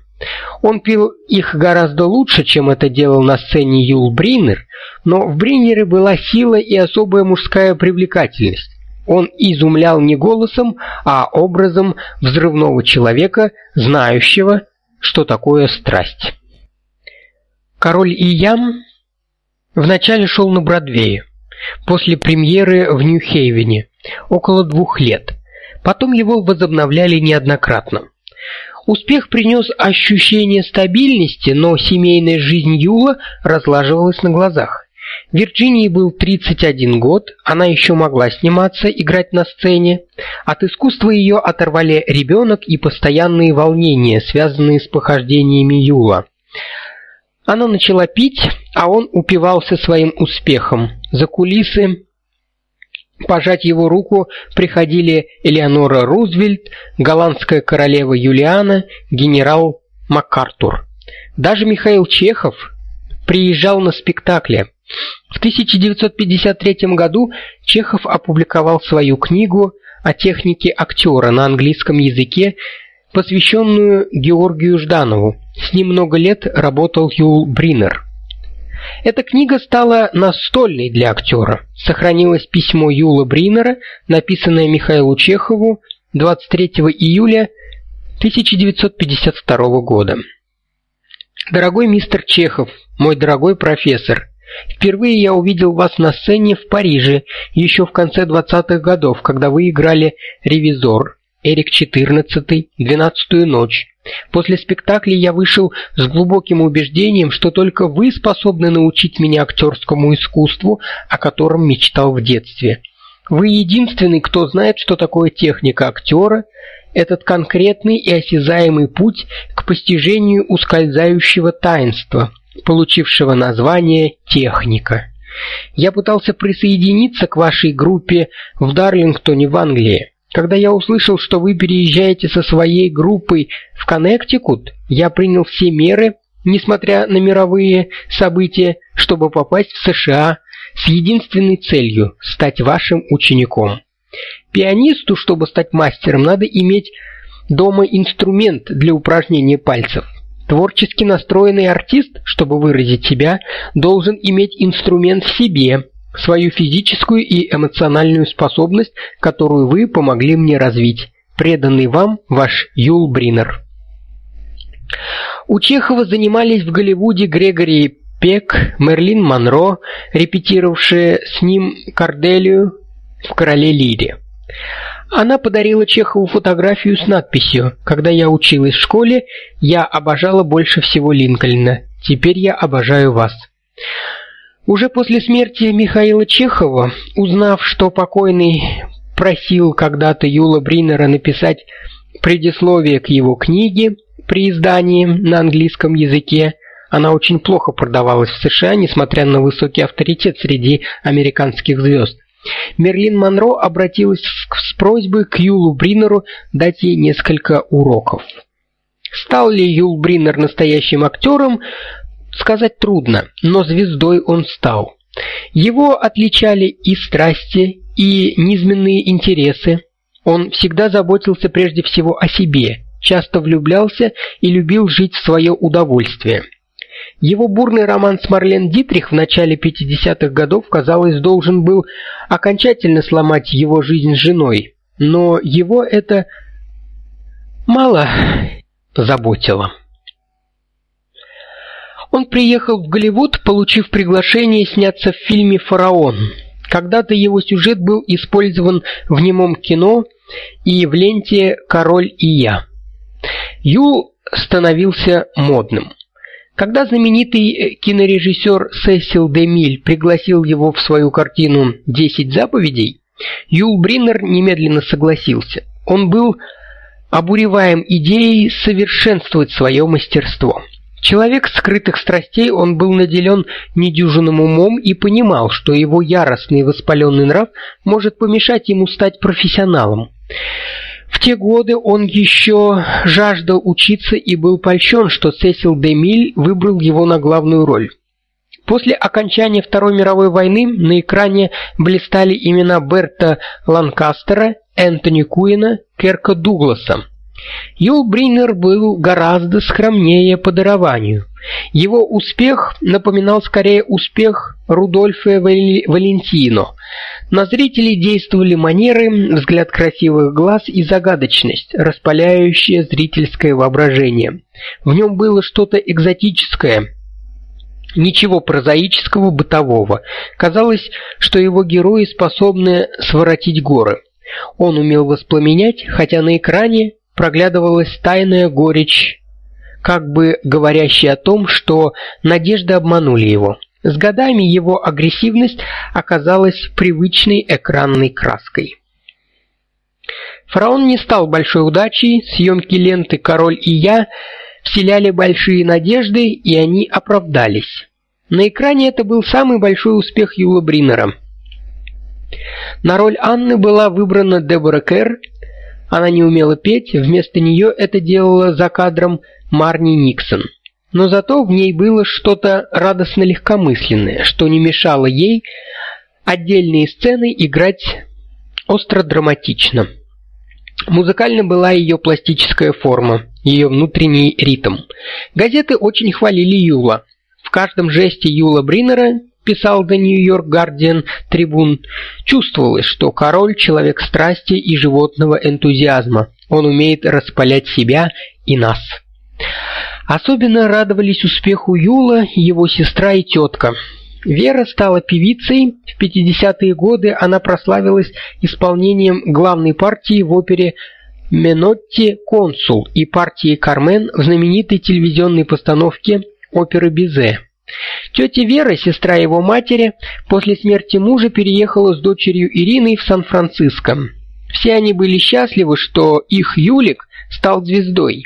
Он пел их гораздо лучше, чем это делал на сцене Юл Бринер, но в Бринере была сила и особая мужская привлекательность. Он изумлял не голосом, а образом взрывного человека, знающего, что такое страсть. Король и Ям вначале шел на Бродвее, после премьеры в Нью-Хейвене, около двух лет. Потом его возобновляли неоднократно. Успех принес ощущение стабильности, но семейная жизнь Юла разлаживалась на глазах. Вирджинии был 31 год, она еще могла сниматься, играть на сцене. От искусства ее оторвали ребенок и постоянные волнения, связанные с похождениями Юла. Она начала пить, а он упивался своим успехом. За кулисы Пожать его руку приходили Элеонора Рузвельт, голландская королева Юлиана, генерал МакАртур. Даже Михаил Чехов приезжал на спектакли. В 1953 году Чехов опубликовал свою книгу о технике актера на английском языке, посвященную Георгию Жданову. С ним много лет работал Юл Бринер. Эта книга стала настольной для актера. Сохранилось письмо Юла Бринера, написанное Михаилу Чехову 23 июля 1952 года. Дорогой мистер Чехов, мой дорогой профессор, впервые я увидел вас на сцене в Париже еще в конце 20-х годов, когда вы играли ревизор Эрик XIV, Двенадцатую ночь. После спектакля я вышел с глубоким убеждением, что только вы способны научить меня актерскому искусству, о котором мечтал в детстве. Вы единственный, кто знает, что такое техника актера, этот конкретный и осязаемый путь к постижению ускользающего таинства, получившего название техника. Я пытался присоединиться к вашей группе в Дарлингтоне в Англии. Когда я услышал, что вы переезжаете со своей группой в Коннектикут, я принял все меры, несмотря на мировые события, чтобы попасть в США с единственной целью стать вашим учеником. Пианисту, чтобы стать мастером, надо иметь дома инструмент для упражнения пальцев. Творчески настроенный артист, чтобы выразить себя, должен иметь инструмент в себе свою физическую и эмоциональную способность, которую вы помогли мне развить Преданный вам ваш Юл Бринер. У Чехова занимались в Голливуде Грегори Пек, Мерлин Монро, репетировавшая с ним Корделию в Короле Лире. Она подарила Чехову фотографию с надписью: "Когда я училась в школе, я обожала больше всего Линкольна. Теперь я обожаю вас". Уже после смерти Михаила Чехова, узнав, что покойный просил когда-то Юла Бринера написать предисловие к его книге при издании на английском языке, она очень плохо продавалась в США, несмотря на высокий авторитет среди американских звезд. Мерлин Монро обратилась с просьбой к Юлу Бринеру дать ей несколько уроков. Стал ли Юл Бринер настоящим актером, сказать трудно, но звездой он стал. Его отличали и страсти, и низменные интересы. Он всегда заботился прежде всего о себе, часто влюблялся и любил жить в свое удовольствие. Его бурный роман с Марлен Дитрих в начале 50-х годов, казалось, должен был окончательно сломать его жизнь с женой, но его это мало заботило. Он приехал в Голливуд, получив приглашение сняться в фильме Фараон. Когда-то его сюжет был использован в немом кино и в ленте Король и я. Ю становился модным. Когда знаменитый э, кинорежиссер Сесил Демиль пригласил его в свою картину «Десять заповедей», Юл Бриннер немедленно согласился. Он был обуреваем идеей совершенствовать свое мастерство. Человек скрытых страстей, он был наделен недюжинным умом и понимал, что его яростный и воспаленный нрав может помешать ему стать профессионалом. В те годы он еще жаждал учиться и был польщен, что Сесил Демиль выбрал его на главную роль. После окончания Второй мировой войны на экране блистали имена Берта Ланкастера, Энтони Куина, Керка Дугласа. Юл Бринер был гораздо скромнее по дарованию. Его успех напоминал скорее успех Рудольфа Валентино. На зрителей действовали манеры, взгляд красивых глаз и загадочность, распаляющая зрительское воображение. В нем было что-то экзотическое, ничего прозаического, бытового. Казалось, что его герои способны своротить горы. Он умел воспламенять, хотя на экране проглядывалась тайная горечь, как бы говорящая о том, что надежды обманули его. С годами его агрессивность оказалась привычной экранной краской. Фараон не стал большой удачей, съемки ленты Король и я вселяли большие надежды, и они оправдались. На экране это был самый большой успех Юла Бринера. На роль Анны была выбрана Дебора Кэр, она не умела петь, вместо нее это делала за кадром Марни Никсон. Но зато в ней было что-то радостно легкомысленное, что не мешало ей отдельные сцены играть остро драматично. Музыкально была ее пластическая форма, ее внутренний ритм. Газеты очень хвалили Юла. В каждом жесте Юла Бринера писал The New York Guardian Tribune, чувствовалось, что король человек страсти и животного энтузиазма. Он умеет распалять себя и нас. Особенно радовались успеху Юла его сестра и тетка. Вера стала певицей. В 50-е годы она прославилась исполнением главной партии в опере Менотти Консул и партии Кармен в знаменитой телевизионной постановке оперы Бизе. Тетя Вера, сестра его матери, после смерти мужа переехала с дочерью Ириной в Сан-Франциско. Все они были счастливы, что их Юлик стал звездой.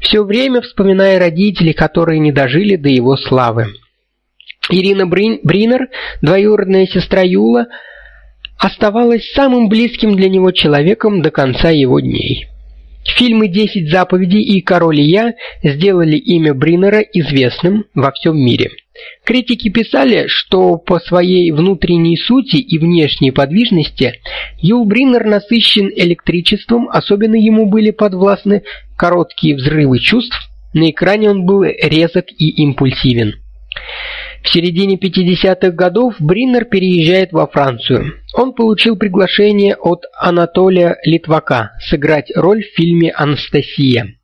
Все время вспоминая родителей, которые не дожили до его славы. Ирина Брин Бринер, двоюродная сестра Юла, оставалась самым близким для него человеком до конца его дней. Фильмы «Десять заповедей» и «Король и я» сделали имя Бринера известным во всем мире. Критики писали, что по своей внутренней сути и внешней подвижности Юл Бринер насыщен электричеством, особенно ему были подвластны короткие взрывы чувств, на экране он был резок и импульсивен. В середине 50-х годов Бриннер переезжает во Францию. Он получил приглашение от Анатолия Литвака сыграть роль в фильме Анастасия.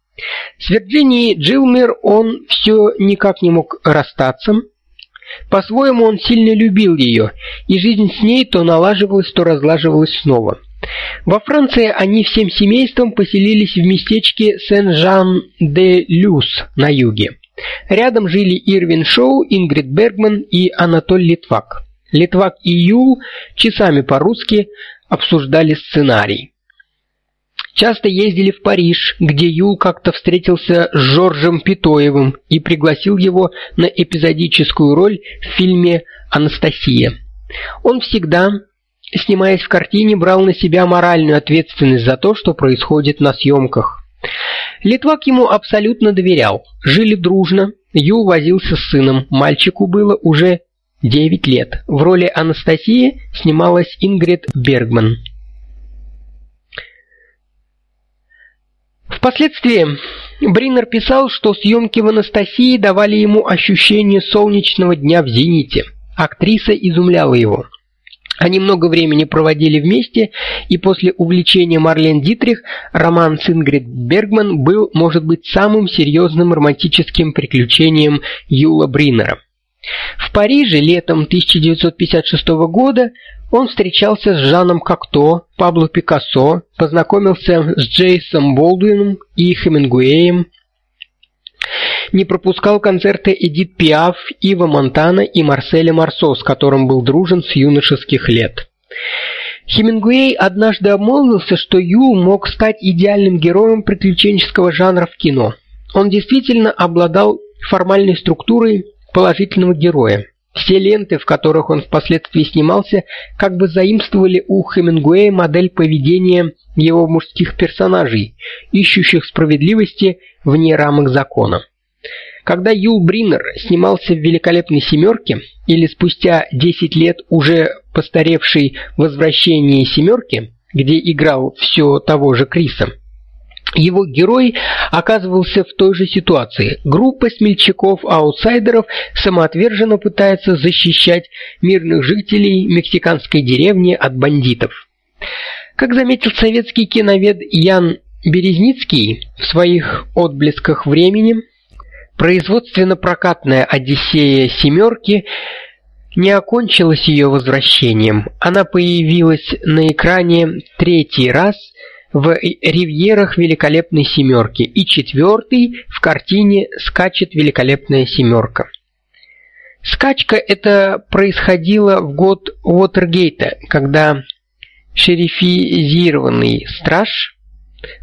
С Вирджинией Джилмер он все никак не мог расстаться. По-своему он сильно любил ее, и жизнь с ней то налаживалась, то разлаживалась снова. Во Франции они всем семейством поселились в местечке Сен-Жан-де-Люс на юге. Рядом жили Ирвин Шоу, Ингрид Бергман и Анатоль Литвак. Литвак и Юл часами по-русски обсуждали сценарий. Часто ездили в Париж, где Юл как-то встретился с Жоржем Питоевым и пригласил его на эпизодическую роль в фильме Анастасия. Он всегда, снимаясь в картине, брал на себя моральную ответственность за то, что происходит на съемках. Литвак ему абсолютно доверял. Жили дружно. Юл возился с сыном. Мальчику было уже 9 лет. В роли Анастасии снималась Ингрид Бергман. Впоследствии Бринер писал, что съемки в Анастасии давали ему ощущение солнечного дня в зените. Актриса изумляла его. Они много времени проводили вместе, и после увлечения Марлен Дитрих роман с Ингрид Бергман был, может быть, самым серьезным романтическим приключением Юла Бринера. В Париже летом 1956 года он встречался с Жаном Кокто, Пабло Пикассо, познакомился с Джейсом Болдуином и Хемингуэем, не пропускал концерты Эдит Пиаф, Ива Монтана и Марселя Марсо, с которым был дружен с юношеских лет. Хемингуэй однажды обмолвился, что Ю мог стать идеальным героем приключенческого жанра в кино. Он действительно обладал формальной структурой положительного героя. Все ленты, в которых он впоследствии снимался, как бы заимствовали у Хемингуэя модель поведения его мужских персонажей, ищущих справедливости вне рамок закона. Когда Юл Бринер снимался в Великолепной семерке, или спустя 10 лет уже постаревший Возвращение семерки, где играл все того же Криса, его герой оказывался в той же ситуации. Группа смельчаков-аутсайдеров самоотверженно пытается защищать мирных жителей мексиканской деревни от бандитов. Как заметил советский киновед Ян Березницкий в своих отблесках времени, производственно-прокатная Одиссея семерки не окончилась ее возвращением. Она появилась на экране третий раз в Ривьерах Великолепной семерки и четвертый в картине Скачет великолепная семерка. Скачка это происходила в год Уотергейта, когда шерифизированный страж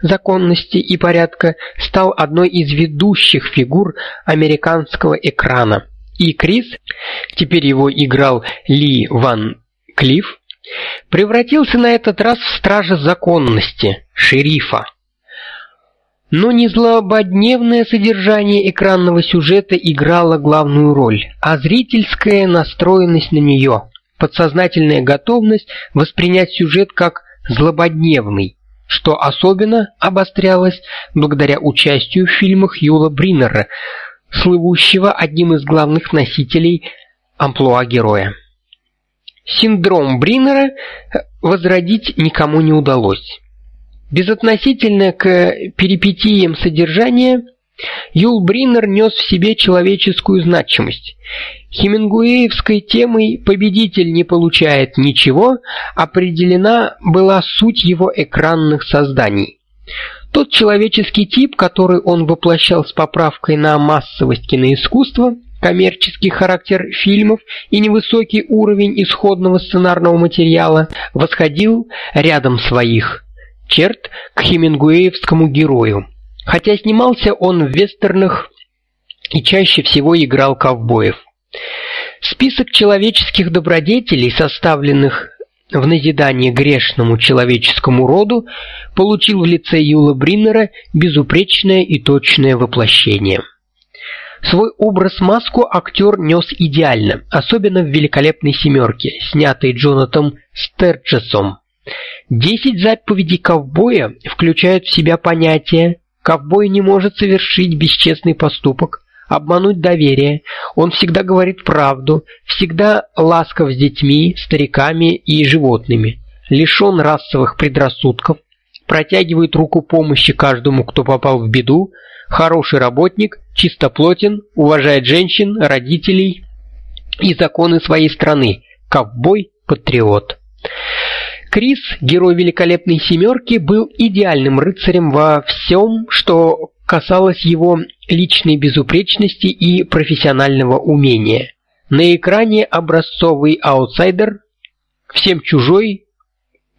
законности и порядка стал одной из ведущих фигур американского экрана. И Крис, теперь его играл Ли Ван Клифф, превратился на этот раз в стража законности, шерифа. Но не злободневное содержание экранного сюжета играло главную роль, а зрительская настроенность на нее подсознательная готовность воспринять сюжет как злободневный, что особенно обострялось благодаря участию в фильмах Юла Бриннера, слывущего одним из главных носителей амплуа героя. Синдром Бриннера возродить никому не удалось. Безотносительно к перипетиям содержания Юл Бриннер нес в себе человеческую значимость. Хемингуэевской темой «Победитель не получает ничего» определена была суть его экранных созданий. Тот человеческий тип, который он воплощал с поправкой на массовость киноискусства, коммерческий характер фильмов и невысокий уровень исходного сценарного материала, восходил рядом своих черт к хемингуэевскому герою. Хотя снимался он в вестернах и чаще всего играл ковбоев. Список человеческих добродетелей, составленных в назидание грешному человеческому роду, получил в лице Юла Бриннера безупречное и точное воплощение. Свой образ-маску актер нес идеально, особенно в великолепной семерке, снятой Джонатаном Стерджесом. Десять заповедей ковбоя включают в себя понятия Ковбой не может совершить бесчестный поступок, обмануть доверие. Он всегда говорит правду, всегда ласков с детьми, стариками и животными. Лишен расовых предрассудков, протягивает руку помощи каждому, кто попал в беду, хороший работник, чистоплотен, уважает женщин, родителей и законы своей страны, ковбой, патриот. Крис, герой великолепной семерки, был идеальным рыцарем во всем, что касалось его личной безупречности и профессионального умения. На экране образцовый аутсайдер, всем чужой,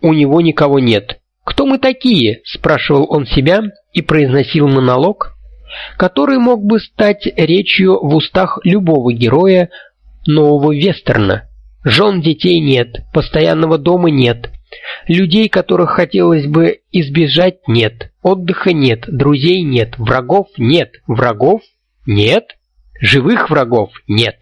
у него никого нет. Кто мы такие? спрашивал он себя и произносил монолог, который мог бы стать речью в устах любого героя нового вестерна. Жен детей нет, постоянного дома нет, людей, которых хотелось бы избежать, нет, отдыха нет, друзей нет, врагов нет, врагов нет, живых врагов нет.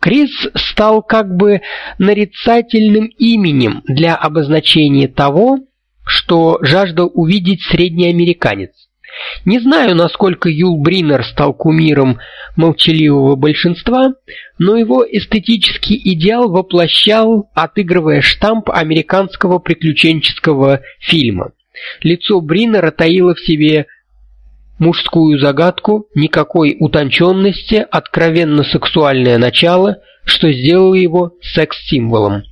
Крис стал как бы нарицательным именем для обозначения того, что жаждал увидеть средний американец. Не знаю, насколько Юл Бринер стал кумиром молчаливого большинства, но его эстетический идеал воплощал, отыгрывая штамп американского приключенческого фильма. Лицо Бринера таило в себе мужскую загадку, никакой утонченности, откровенно сексуальное начало, что сделало его секс-символом.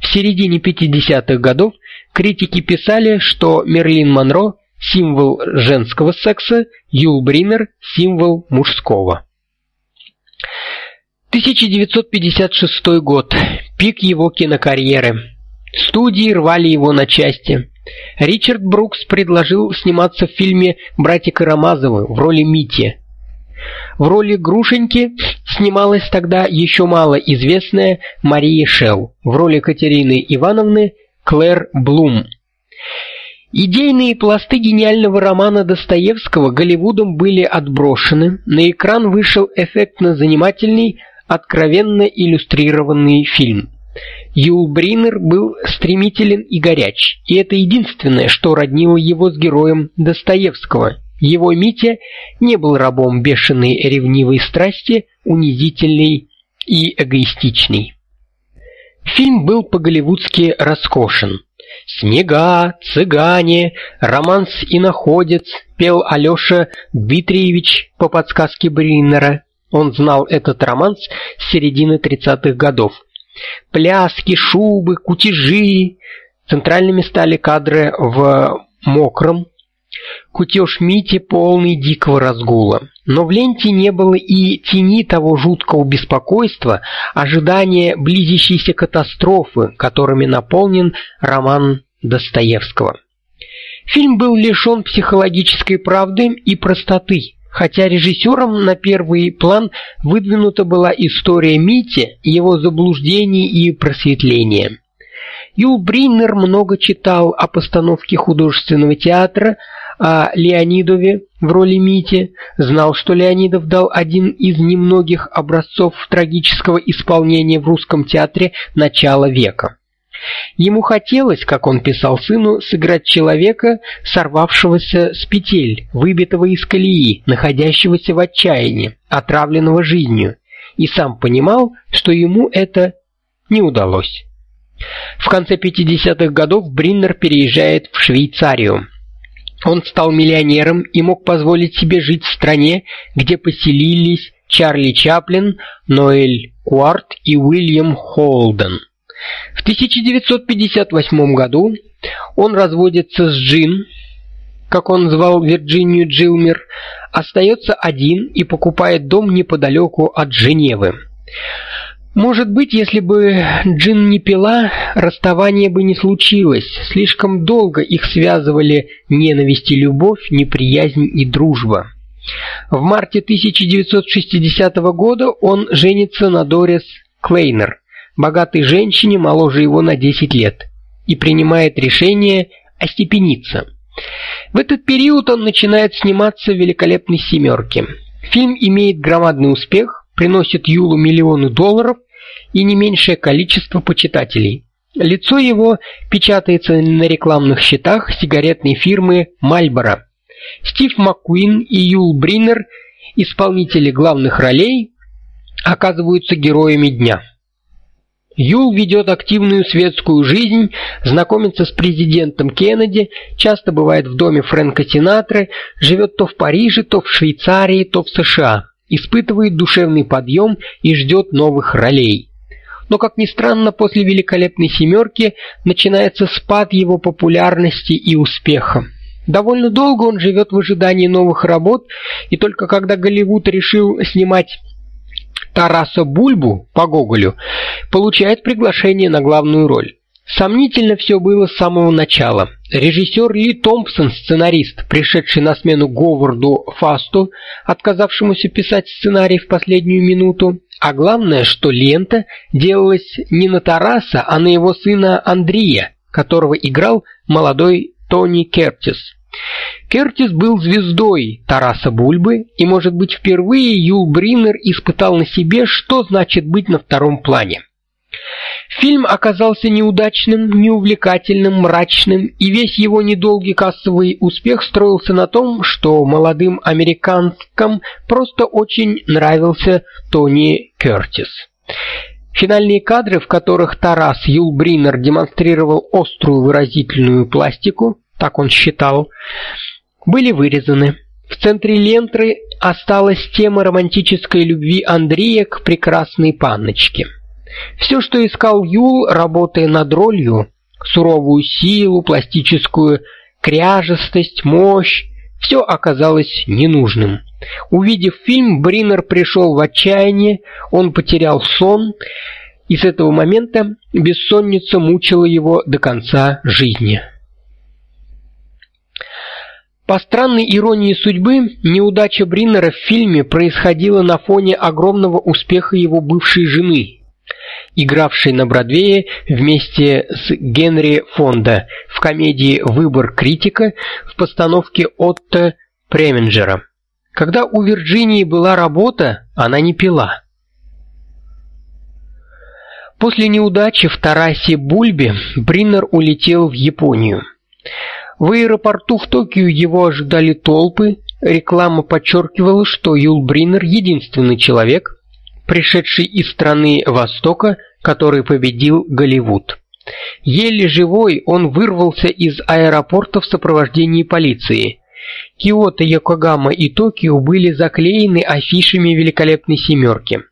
В середине 50-х годов критики писали, что Мерлин Монро символ женского секса, Юл Бринер символ мужского. 1956 год. Пик его кинокарьеры. Студии рвали его на части. Ричард Брукс предложил сниматься в фильме Братья Карамазовы в роли Мити. В роли Грушеньки снималась тогда еще мало известная Мария Шелл, в роли Катерины Ивановны Клэр Блум. Идейные пласты гениального романа Достоевского Голливудом были отброшены. На экран вышел эффектно занимательный, откровенно иллюстрированный фильм. Юл Бринер был стремителен и горяч, и это единственное, что роднило его с героем Достоевского. Его Митя не был рабом бешеной ревнивой страсти, унизительной и эгоистичной. Фильм был по-голливудски роскошен. Снега, цыгане, романс и находец, пел Алёша Дмитриевич по подсказке Бриннера. Он знал этот романс с середины тридцатых годов. Пляски, шубы, кутежи. Центральными стали кадры в мокром, Кутеж Мити полный дикого разгула. Но в ленте не было и тени того жуткого беспокойства, ожидания близящейся катастрофы, которыми наполнен роман Достоевского. Фильм был лишен психологической правды и простоты, хотя режиссером на первый план выдвинута была история Мити, его заблуждений и просветления. Юл Бриннер много читал о постановке художественного театра, о Леонидове в роли Мити, знал, что Леонидов дал один из немногих образцов трагического исполнения в русском театре начала века. Ему хотелось, как он писал сыну, сыграть человека, сорвавшегося с петель, выбитого из колеи, находящегося в отчаянии, отравленного жизнью, и сам понимал, что ему это не удалось. В конце 50-х годов Бриннер переезжает в Швейцарию. Он стал миллионером и мог позволить себе жить в стране, где поселились Чарли Чаплин, Ноэль Куарт и Уильям Холден. В 1958 году он разводится с Джин, как он звал Вирджинию Джилмер, остается один и покупает дом неподалеку от Женевы. Может быть, если бы Джин не пила, расставание бы не случилось. Слишком долго их связывали ненависть и любовь, неприязнь и дружба. В марте 1960 года он женится на Дорис Клейнер, богатой женщине моложе его на 10 лет, и принимает решение остепениться. В этот период он начинает сниматься в великолепной семерке. Фильм имеет громадный успех, приносит Юлу миллионы долларов и не меньшее количество почитателей. Лицо его печатается на рекламных щитах сигаретной фирмы Marlboro. Стив Маккуин и Юл Бринер исполнители главных ролей оказываются героями дня. Юл ведет активную светскую жизнь, знакомится с президентом Кеннеди, часто бывает в доме Фрэнка Синатры, живет то в Париже, то в Швейцарии, то в США, испытывает душевный подъем и ждет новых ролей. Но как ни странно, после великолепной семерки начинается спад его популярности и успеха. Довольно долго он живет в ожидании новых работ, и только когда Голливуд решил снимать Тараса Бульбу по Гоголю, получает приглашение на главную роль. Сомнительно все было с самого начала. Режиссер Ли Томпсон, сценарист, пришедший на смену Говарду Фасту, отказавшемуся писать сценарий в последнюю минуту, а главное, что лента делалась не на Тараса, а на его сына Андрея, которого играл молодой Тони Кертис. Кертис был звездой Тараса Бульбы, и, может быть, впервые Юл Бринер испытал на себе, что значит быть на втором плане. Фильм оказался неудачным, неувлекательным, мрачным, и весь его недолгий кассовый успех строился на том, что молодым американкам просто очень нравился Тони Кертис. Финальные кадры, в которых Тарас Юлбринер демонстрировал острую выразительную пластику, так он считал, были вырезаны. В центре ленты осталась тема романтической любви Андрея к прекрасной панночке. Все, что искал Юл, работая над ролью, суровую силу, пластическую кряжестость, мощь, все оказалось ненужным. Увидев фильм, Бринер пришел в отчаяние, он потерял сон, и с этого момента бессонница мучила его до конца жизни. По странной иронии судьбы, неудача Бриннера в фильме происходила на фоне огромного успеха его бывшей жены, игравшей на Бродвее вместе с Генри Фонда в комедии Выбор критика в постановке Отто Преминджера. Когда у Вирджинии была работа, она не пила. После неудачи в Тарасе Бульбе Бриннер улетел в Японию. В аэропорту в Токио его ожидали толпы. Реклама подчеркивала, что Юл Бринер единственный человек, пришедший из страны Востока, который победил Голливуд. Еле живой он вырвался из аэропорта в сопровождении полиции. Киото, Йокогама и Токио были заклеены афишами великолепной семерки.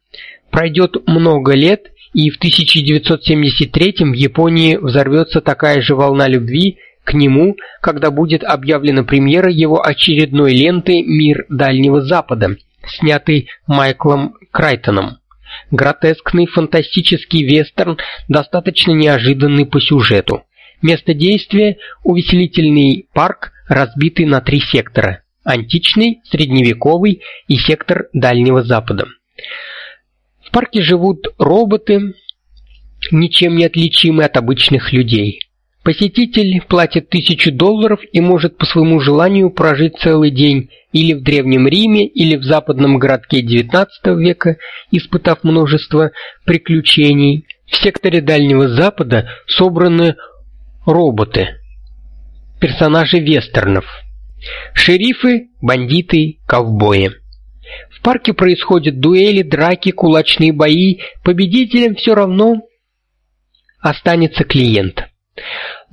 Пройдет много лет, и в 1973 в Японии взорвется такая же волна любви, к нему, когда будет объявлена премьера его очередной ленты Мир Дальнего Запада, снятой Майклом Крайтоном. Гротескный фантастический вестерн, достаточно неожиданный по сюжету. Место действия увеселительный парк, разбитый на три сектора: античный, средневековый и сектор Дальнего Запада. В парке живут роботы, ничем не отличимые от обычных людей. Посетитель платит тысячу долларов и может по своему желанию прожить целый день или в древнем Риме, или в западном городке XIX века, испытав множество приключений. В секторе Дальнего Запада собраны роботы, персонажи вестернов, шерифы, бандиты, ковбои. В парке происходят дуэли, драки, кулачные бои. Победителем все равно останется клиент.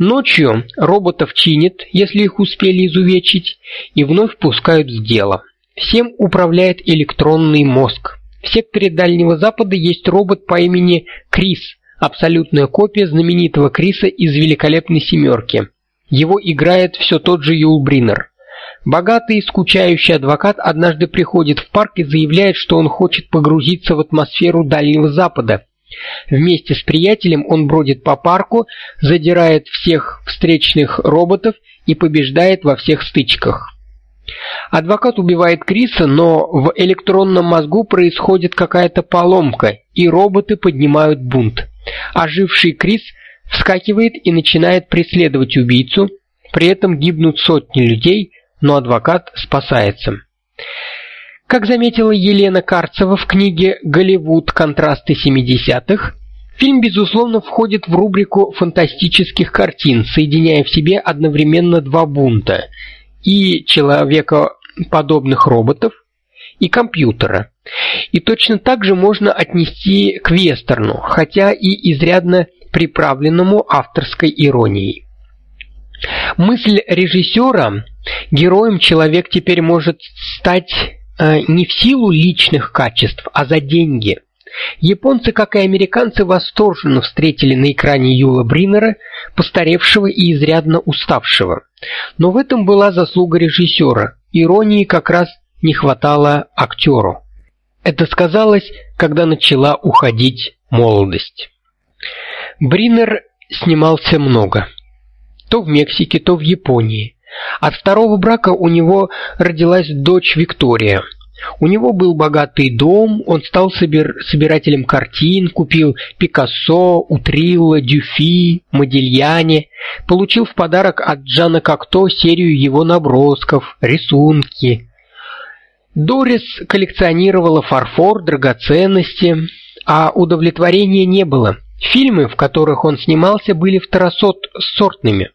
Ночью роботов чинят, если их успели изувечить, и вновь пускают в дело. Всем управляет электронный мозг. В секторе Дальнего Запада есть робот по имени Крис, абсолютная копия знаменитого Криса из Великолепной семерки. Его играет все тот же Юл Бринер. Богатый и скучающий адвокат однажды приходит в парк и заявляет, что он хочет погрузиться в атмосферу Дальнего Запада Вместе с приятелем он бродит по парку, задирает всех встречных роботов и побеждает во всех стычках. Адвокат убивает Криса, но в электронном мозгу происходит какая-то поломка, и роботы поднимают бунт. Оживший Крис вскакивает и начинает преследовать убийцу, при этом гибнут сотни людей, но адвокат спасается. Как заметила Елена Карцева в книге Голливуд. Контрасты 70-х, фильм безусловно входит в рубрику фантастических картин, соединяя в себе одновременно два бунта: и человекоподобных роботов, и компьютера. И точно так же можно отнести к вестерну, хотя и изрядно приправленному авторской иронией. Мысль режиссера героем человек теперь может стать не в силу личных качеств, а за деньги. Японцы, как и американцы, восторженно встретили на экране Юла Бринера, постаревшего и изрядно уставшего. Но в этом была заслуга режиссера. Иронии как раз не хватало актеру. Это сказалось, когда начала уходить молодость. Бринер снимался много. То в Мексике, то в Японии. От второго брака у него родилась дочь Виктория. У него был богатый дом, он стал собир собирателем картин, купил Пикассо, Утрилла, Дюфи, Модильяне, получил в подарок от Жана Кокто серию его набросков, рисунки. Дорис коллекционировала фарфор, драгоценности, а удовлетворения не было. Фильмы, в которых он снимался, были второсортными.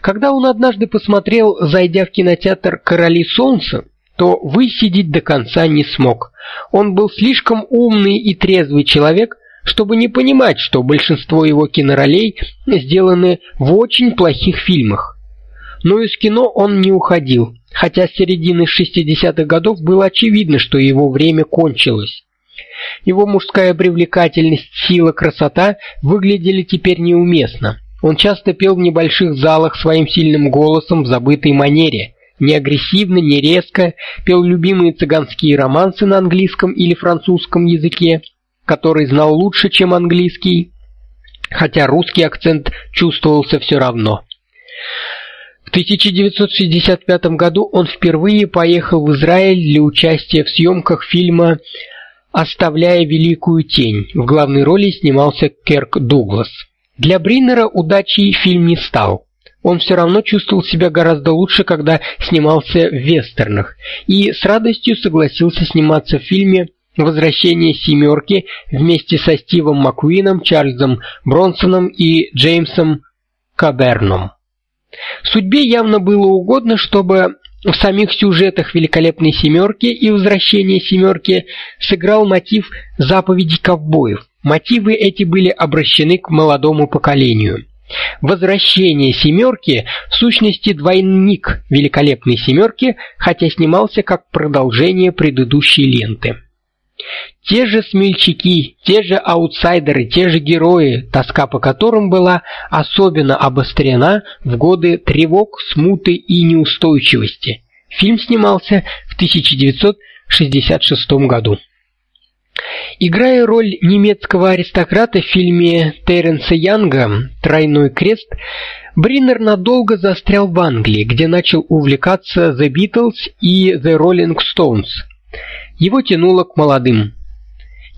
Когда он однажды посмотрел, зайдя в кинотеатр Короли солнца, то высидеть до конца не смог. Он был слишком умный и трезвый человек, чтобы не понимать, что большинство его киноролей сделаны в очень плохих фильмах. Но из кино он не уходил, хотя с середины 60-х годов было очевидно, что его время кончилось. Его мужская привлекательность, сила, красота выглядели теперь неуместно. Он часто пел в небольших залах своим сильным голосом в забытой манере, не агрессивно, не резко, пел любимые цыганские романсы на английском или французском языке, который знал лучше, чем английский, хотя русский акцент чувствовался все равно. В 1965 году он впервые поехал в Израиль для участия в съемках фильма Оставляя великую тень. В главной роли снимался Керк Дуглас. Для Бриннера удачей фильм не стал. Он все равно чувствовал себя гораздо лучше, когда снимался в вестернах, и с радостью согласился сниматься в фильме Возвращение семерки вместе со Стивом Маккуином, Чарльзом Бронсоном и Джеймсом Каберном. Судьбе явно было угодно, чтобы в самих сюжетах Великолепной семерки и Возвращения семерки сыграл мотив заповеди ковбоев. Мотивы эти были обращены к молодому поколению. Возвращение семерки в сущности двойник Великолепной семерки, хотя снимался как продолжение предыдущей ленты. Те же смельчаки, те же аутсайдеры, те же герои, тоска по которым была особенно обострена в годы тревог, смуты и неустойчивости. Фильм снимался в 1966 году. Играя роль немецкого аристократа в фильме Терренса Янга Тройной крест, Бриннер надолго застрял в Англии, где начал увлекаться The Beatles и The Rolling Stones. Его тянуло к молодым.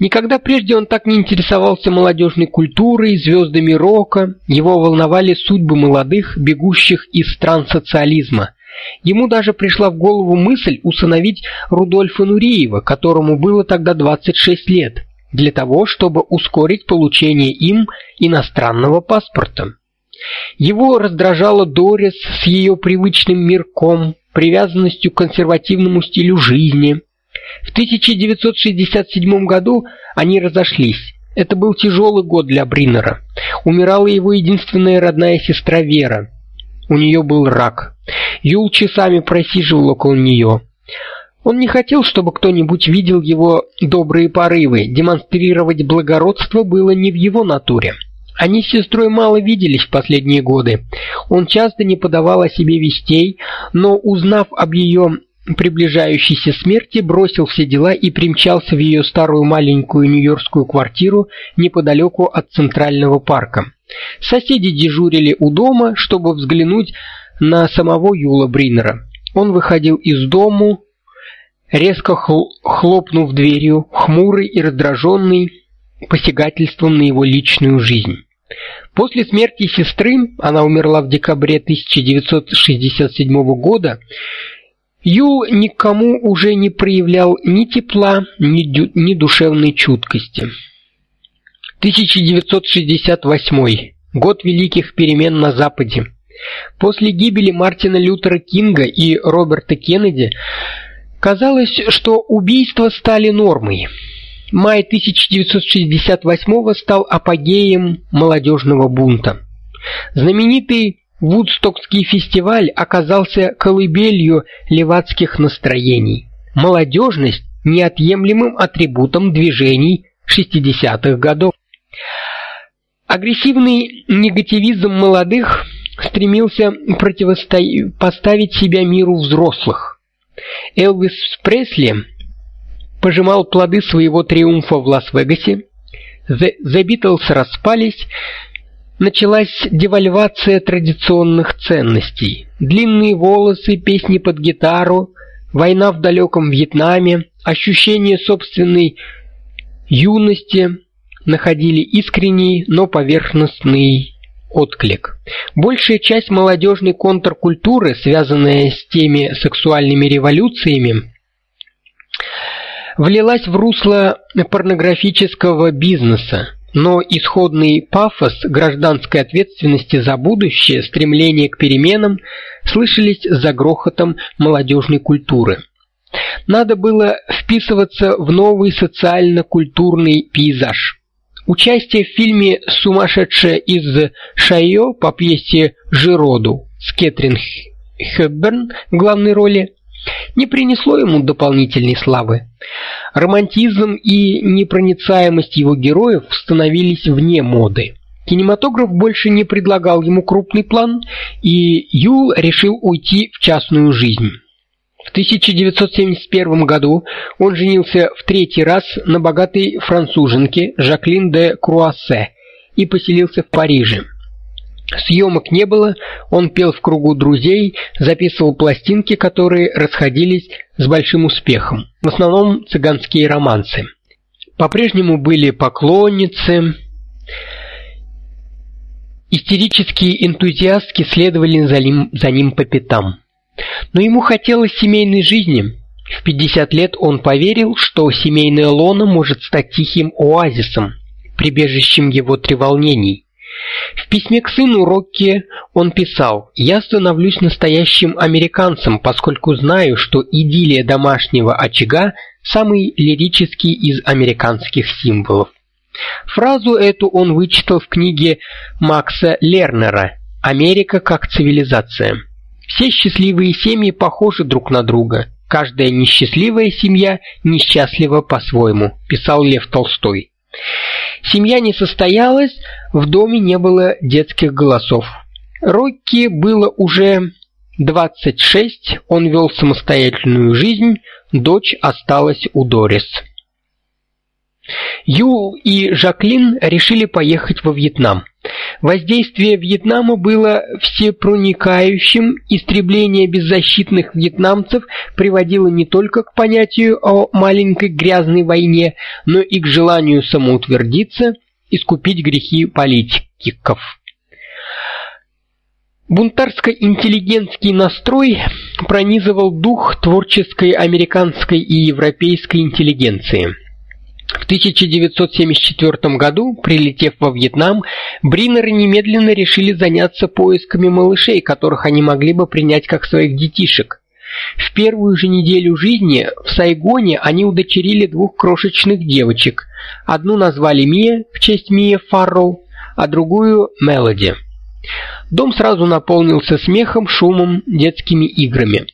Никогда прежде он так не интересовался молодежной культурой, звездами рока, его волновали судьбы молодых, бегущих из стран социализма. Ему даже пришла в голову мысль усыновить Рудольфа Нуриева, которому было тогда 26 лет, для того, чтобы ускорить получение им иностранного паспорта. Его раздражала Дорис с ее привычным мирком, привязанностью к консервативному стилю жизни. В 1967 году они разошлись. Это был тяжелый год для Бриннера. Умирала его единственная родная сестра Вера. У нее был рак. Юл часами просиживал около нее. Он не хотел, чтобы кто-нибудь видел его добрые порывы. Демонстрировать благородство было не в его натуре. Они с сестрой мало виделись в последние годы. Он часто не подавал о себе вестей, но узнав об ее приближающейся смерти, бросил все дела и примчался в ее старую маленькую нью-йоркскую квартиру неподалеку от Центрального парка. Соседи дежурили у дома, чтобы взглянуть на самого Юла Бринера. Он выходил из дому, резко хлопнув дверью, хмурый и раздраженный посягательством на его личную жизнь. После смерти сестры, она умерла в декабре 1967 года, Юл никому уже не проявлял ни тепла, ни, ни душевной чуткости. 1968 год великих перемен на западе. После гибели Мартина Лютера Кинга и Роберта Кеннеди Казалось, что убийства стали нормой. Май 1968 стал апогеем молодежного бунта. Знаменитый Вудстокский фестиваль оказался колыбелью левацких настроений. Молодежность неотъемлемым атрибутом движений 60-х годов. Агрессивный негативизм молодых стремился противопоставить себя миру взрослых. Элвис Пресли пожимал плоды своего триумфа в Лас-Вегасе. The, The Beatles распались, началась девальвация традиционных ценностей. Длинные волосы, песни под гитару, война в далеком Вьетнаме, ощущение собственной юности находили искренний, но поверхностный отклик. Большая часть молодежной контркультуры, связанная с теми сексуальными революциями, влилась в русло порнографического бизнеса, но исходный пафос гражданской ответственности за будущее, стремление к переменам слышались за грохотом молодежной культуры. Надо было вписываться в новый социально-культурный пейзаж. Участие в фильме Сумасшедшая из Шайо по пьесе Жироду с Кэтрин Хепберн в главной роли не принесло ему дополнительной славы. Романтизм и непроницаемость его героев становились вне моды. Кинематограф больше не предлагал ему крупный план, и Юл решил уйти в частную жизнь. В 1971 году он женился в третий раз на богатой француженке Жаклин де Круассе и поселился в Париже. Съемок не было, он пел в кругу друзей, записывал пластинки, которые расходились с большим успехом. В основном цыганские романсы. По-прежнему были поклонницы. Истерические энтузиастки следовали за ним, за ним по пятам. Но ему хотелось семейной жизни. В 50 лет он поверил, что семейная лона может стать тихим оазисом, прибежищем его треволнений. В письме к сыну Рокки он писал: "Я становлюсь настоящим американцем, поскольку знаю, что идиллия домашнего очага самый лирический из американских символов". Фразу эту он вычитал в книге Макса Лернера Америка как цивилизация. Все счастливые семьи похожи друг на друга. Каждая несчастливая семья несчастлива по-своему, писал Лев Толстой. Семья не состоялась, в доме не было детских голосов. Рокки было уже 26, он вел самостоятельную жизнь, дочь осталась у Дорис. Ю и Жаклин решили поехать во Вьетнам. Воздействие Вьетнама было всепроникающим, истребление беззащитных вьетнамцев приводило не только к понятию о маленькой грязной войне, но и к желанию самоутвердиться, искупить грехи политиков. Бунтарско-интеллигентский настрой пронизывал дух творческой американской и европейской интеллигенции. В 1974 году, прилетев во Вьетнам, Бринеры немедленно решили заняться поисками малышей, которых они могли бы принять как своих детишек. В первую же неделю жизни в Сайгоне они удочерили двух крошечных девочек. Одну назвали Мия в честь Мия Фарроу, а другую Мелоди. Дом сразу наполнился смехом, шумом, детскими играми.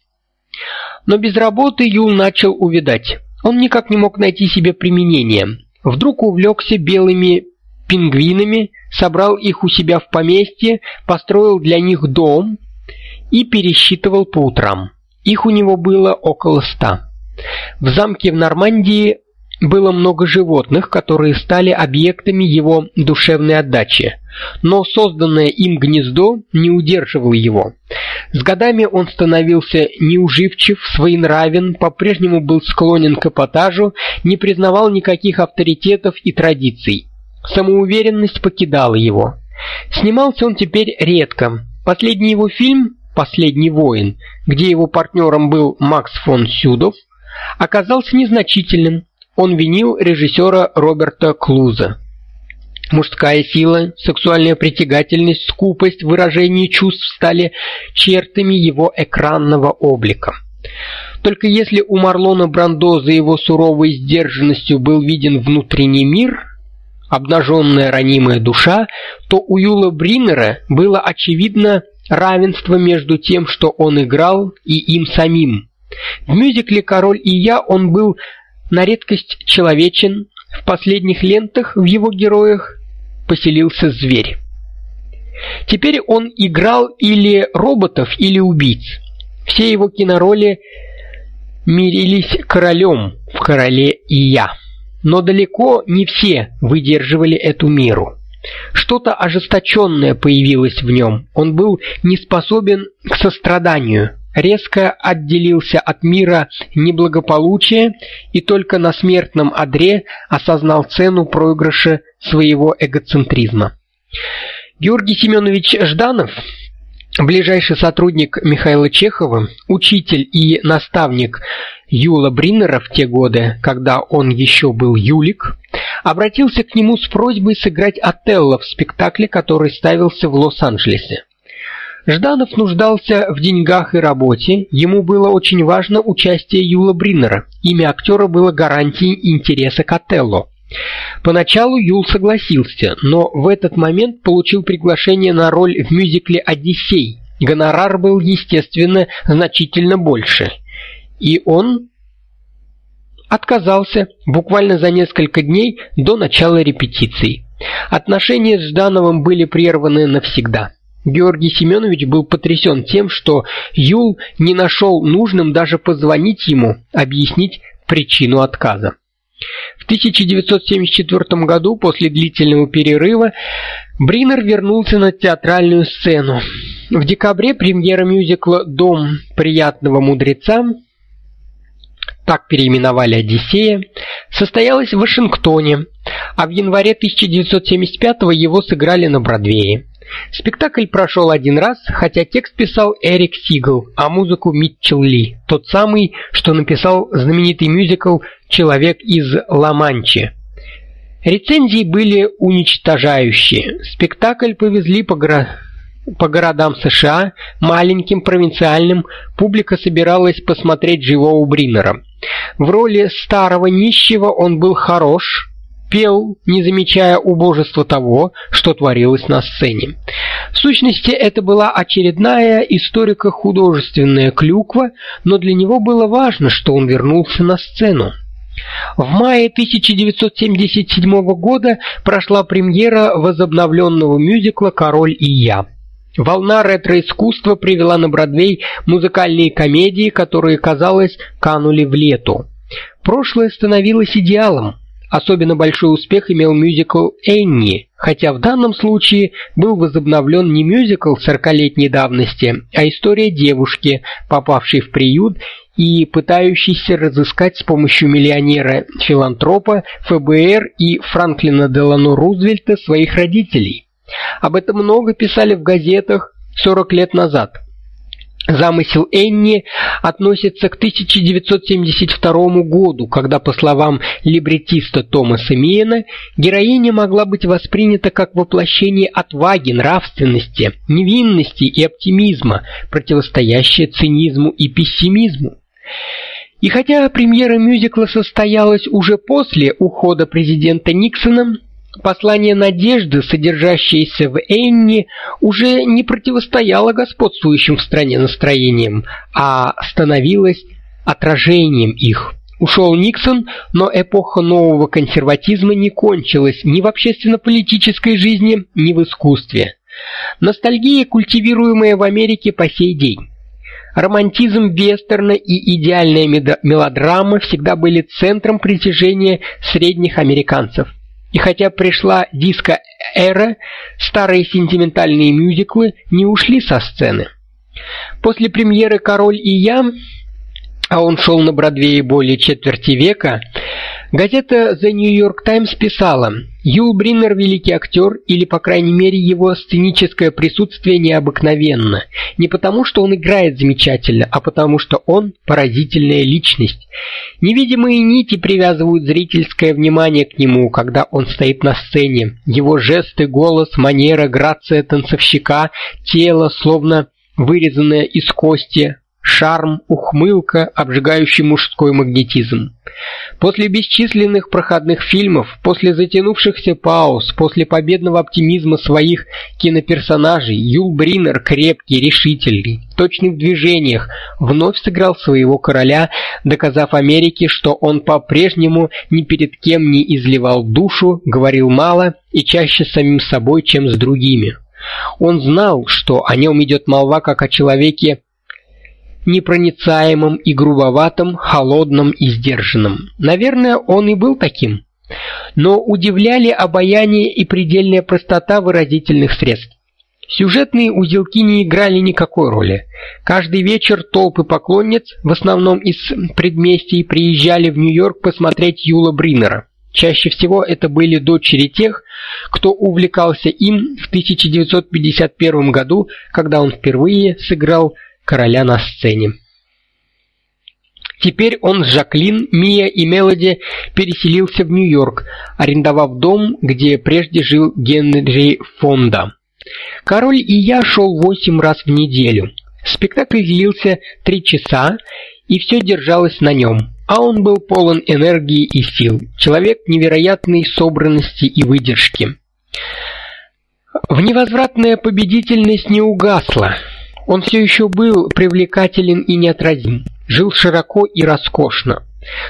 Но без работы Юл начал увядать. Он никак не мог найти себе применения. Вдруг увлекся белыми пингвинами, собрал их у себя в поместье, построил для них дом и пересчитывал по утрам. Их у него было около ста. В замке в Нормандии было много животных, которые стали объектами его душевной отдачи, но созданное им гнездо не удерживало его. С годами он становился неуживчив, своенравен, по-прежнему был склонен к эпатажу, не признавал никаких авторитетов и традиций. Самоуверенность покидала его. Снимался он теперь редко. Последний его фильм Последний воин, где его партнером был Макс фон Сюдов, оказался незначительным он винил режиссера Роберта Клуза. Мужская сила, сексуальная притягательность, скупость выражение чувств стали чертами его экранного облика. Только если у Марлона Брандо за его суровой сдержанностью был виден внутренний мир, обнаженная ранимая душа, то у Юла Бринера было очевидно равенство между тем, что он играл, и им самим. В мюзикле Король и я он был на редкость человечен, в последних лентах в его героях поселился зверь. Теперь он играл или роботов, или убийц. Все его кинороли мирились королем в Короле и я. Но далеко не все выдерживали эту меру. Что-то ожесточенное появилось в нем. Он был не способен к состраданию, резко отделился от мира неблагополучия и только на смертном одре осознал цену проигрыша своего эгоцентризма. Георгий Семенович Жданов, ближайший сотрудник Михаила Чехова, учитель и наставник Юла Бриннера в те годы, когда он еще был Юлик, обратился к нему с просьбой сыграть Отелло в спектакле, который ставился в Лос-Анджелесе. Жданов нуждался в деньгах и работе, ему было очень важно участие Юла Бриннера. Имя актера было гарантией интереса к Отелло. Поначалу Юл согласился, но в этот момент получил приглашение на роль в мюзикле Одиссей. Гонорар был, естественно, значительно больше. И он отказался буквально за несколько дней до начала репетиций. Отношения с Ждановым были прерваны навсегда. Георгий Семенович был потрясен тем, что Юл не нашел нужным даже позвонить ему, объяснить причину отказа. В 1974 году, после длительного перерыва, Бринер вернулся на театральную сцену. В декабре премьера мюзикла Дом приятного мудреца так переименовали Одиссея, состоялась в Вашингтоне, а в январе 1975 его сыграли на Бродвее. Спектакль прошел один раз, хотя текст писал Эрик Сигл, а музыку Митчелл Ли, тот самый, что написал знаменитый мюзикл Человек из Ла-Манчи. Рецензии были уничтожающие. Спектакль повезли по горо... по городам США, маленьким провинциальным, публика собиралась посмотреть живого Бринера. В роли старого нищего он был хорош, пел, не замечая убожества того, что творилось на сцене. В сущности, это была очередная историко-художественная клюква, но для него было важно, что он вернулся на сцену. В мае 1977 года прошла премьера возобновленного мюзикла Король и я. Волна ретро-искусства привела на Бродвей музыкальные комедии, которые, казалось, канули в лету. Прошлое становилось идеалом. Особенно большой успех имел мюзикл Энни, хотя в данном случае был возобновлен не мюзикл сорокалетней давности, а история девушки, попавшей в приют и пытающейся разыскать с помощью миллионера-филантропа ФБР и Франклина Делано Рузвельта своих родителей. Об этом много писали в газетах 40 лет назад. Замысел Энни относится к 1972 году, когда, по словам либретиста Томаса Миена, героиня могла быть воспринята как воплощение отваги, нравственности, невинности и оптимизма, противостоящее цинизму и пессимизму. И хотя премьера мюзикла состоялась уже после ухода президента Никсона, Послание надежды, содержащееся в Энни, уже не противостояло господствующим в стране настроениям, а становилось отражением их. Ушел Никсон, но эпоха нового консерватизма не кончилась ни в общественно-политической жизни, ни в искусстве. Ностальгия, культивируемая в Америке по сей день. Романтизм вестерна и идеальная мелодрама всегда были центром притяжения средних американцев. И хотя пришла диско-эра, старые сентиментальные мюзиклы не ушли со сцены. После премьеры Король и я, а он шел на Бродвее более четверти века, Газета The New York Times писала: "Юл Бриннер великий актер, или по крайней мере его сценическое присутствие необыкновенно, не потому, что он играет замечательно, а потому что он поразительная личность. Невидимые нити привязывают зрительское внимание к нему, когда он стоит на сцене. Его жесты, голос, манера, грация танцовщика, тело, словно вырезанное из кости, шарм, ухмылка, обжигающий мужской магнетизм. После бесчисленных проходных фильмов, после затянувшихся пауз, после победного оптимизма своих киноперсонажей, Юл Бринер, крепкий, решительный, точный в движениях, вновь сыграл своего короля, доказав Америке, что он по-прежнему ни перед кем не изливал душу, говорил мало и чаще с самим собой, чем с другими. Он знал, что о нем идет молва как о человеке непроницаемым и грубоватым, холодным и сдержанным. Наверное, он и был таким. Но удивляли обаяние и предельная простота выразительных средств. Сюжетные узелки не играли никакой роли. Каждый вечер толпы поклонниц, в основном из предместий, приезжали в Нью-Йорк посмотреть Юла Бринера. Чаще всего это были дочери тех, кто увлекался им в 1951 году, когда он впервые сыграл короля на сцене. Теперь он с Жаклин, Мия и Мелоди переселился в Нью-Йорк, арендовав дом, где прежде жил Генри Фонда. Король и я шел восемь раз в неделю. Спектакль длился три часа, и все держалось на нем. А он был полон энергии и сил, человек невероятной собранности и выдержки. В невозвратная победительность не угасла. Он все еще был привлекателен и неотразим, жил широко и роскошно.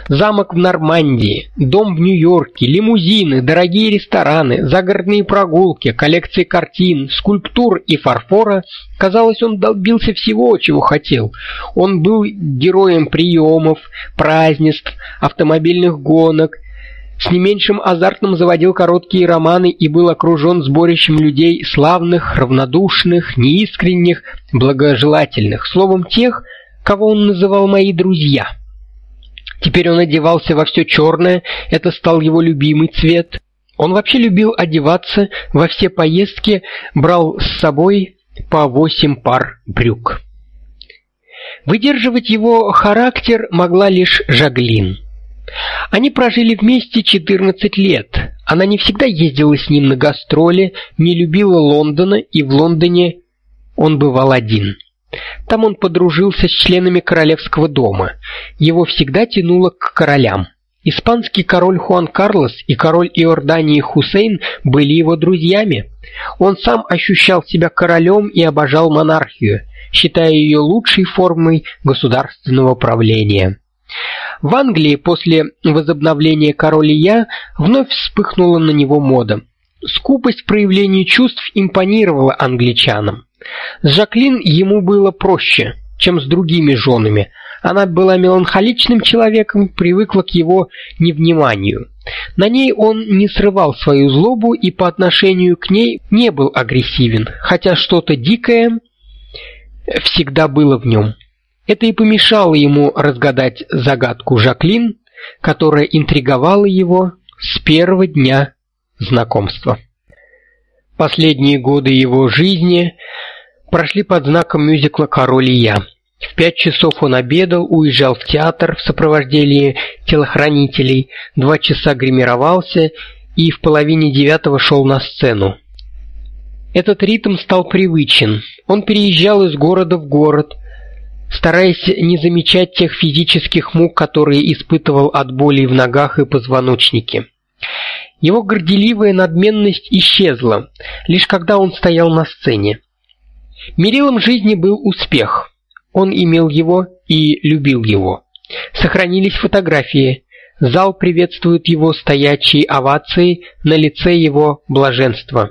Замок в Нормандии, дом в Нью-Йорке, лимузины, дорогие рестораны, загородные прогулки, коллекции картин, скульптур и фарфора. Казалось, он добился всего, чего хотел. Он был героем приемов, празднеств, автомобильных гонок, с не меньшим азартом заводил короткие романы и был окружен сборищем людей славных, равнодушных, неискренних, благожелательных, словом тех, кого он называл мои друзья. Теперь он одевался во все черное, это стал его любимый цвет. Он вообще любил одеваться, во все поездки брал с собой по восемь пар брюк. Выдерживать его характер могла лишь Жаглин. Они прожили вместе 14 лет. Она не всегда ездила с ним на гастроли, не любила Лондона, и в Лондоне он бывал один. Там он подружился с членами королевского дома. Его всегда тянуло к королям. Испанский король Хуан Карлос и король Иордании Хусейн были его друзьями. Он сам ощущал себя королем и обожал монархию, считая ее лучшей формой государственного правления. В Англии после возобновления королия вновь вспыхнула на него мода. Скупость в проявлении чувств импонировала англичанам. С Жаклин ему было проще, чем с другими женами. Она была меланхоличным человеком, привыкла к его невниманию. На ней он не срывал свою злобу и по отношению к ней не был агрессивен, хотя что-то дикое всегда было в нем. Это и помешало ему разгадать загадку Жаклин, которая интриговала его с первого дня знакомства. Последние годы его жизни прошли под знаком мюзикла Король и я. В пять часов он обедал, уезжал в театр в сопровождении телохранителей, два часа гримировался и в половине девятого шел на сцену. Этот ритм стал привычен. Он переезжал из города в город, стараясь не замечать тех физических мук, которые испытывал от боли в ногах и позвоночнике. Его горделивая надменность исчезла, лишь когда он стоял на сцене. Мерилом жизни был успех. Он имел его и любил его. Сохранились фотографии. Зал приветствует его стоячей овацией, на лице его блаженство.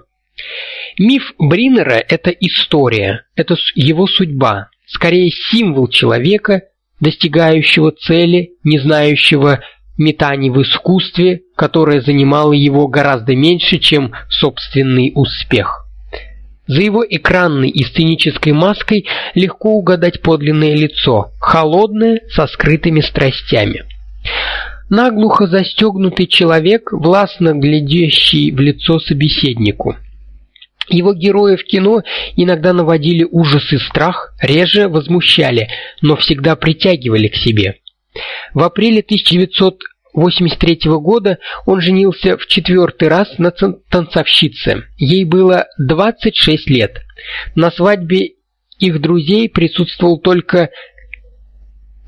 Миф Бринера это история, это его судьба, скорее символ человека, достигающего цели, не знающего метаний в искусстве, которое занимало его гораздо меньше, чем собственный успех. За его экранной и сценической маской легко угадать подлинное лицо, холодное, со скрытыми страстями. Наглухо застегнутый человек, властно глядящий в лицо собеседнику – его герои в кино иногда наводили ужас и страх, реже возмущали, но всегда притягивали к себе. В апреле 1983 года он женился в четвертый раз на танцовщице. Ей было 26 лет. На свадьбе их друзей присутствовал только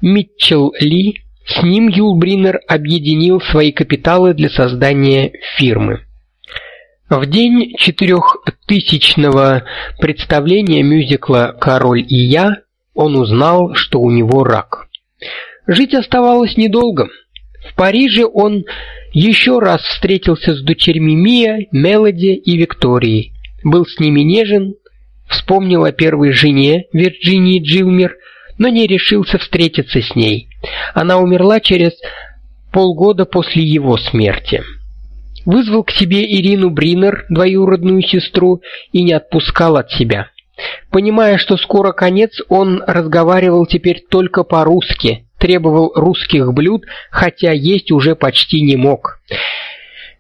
Митчелл Ли, с ним Юл Бринер объединил свои капиталы для создания фирмы. В день четырехтысячного представления мюзикла Король и я он узнал, что у него рак. Жить оставалось недолго. В Париже он еще раз встретился с дочерьми Мия, Мелоди и Викторией. Был с ними нежен, вспомнил о первой жене Вирджинии Джилмер, но не решился встретиться с ней. Она умерла через полгода после его смерти вызвал к себе Ирину Бринер, двоюродную сестру, и не отпускал от себя. Понимая, что скоро конец, он разговаривал теперь только по-русски, требовал русских блюд, хотя есть уже почти не мог.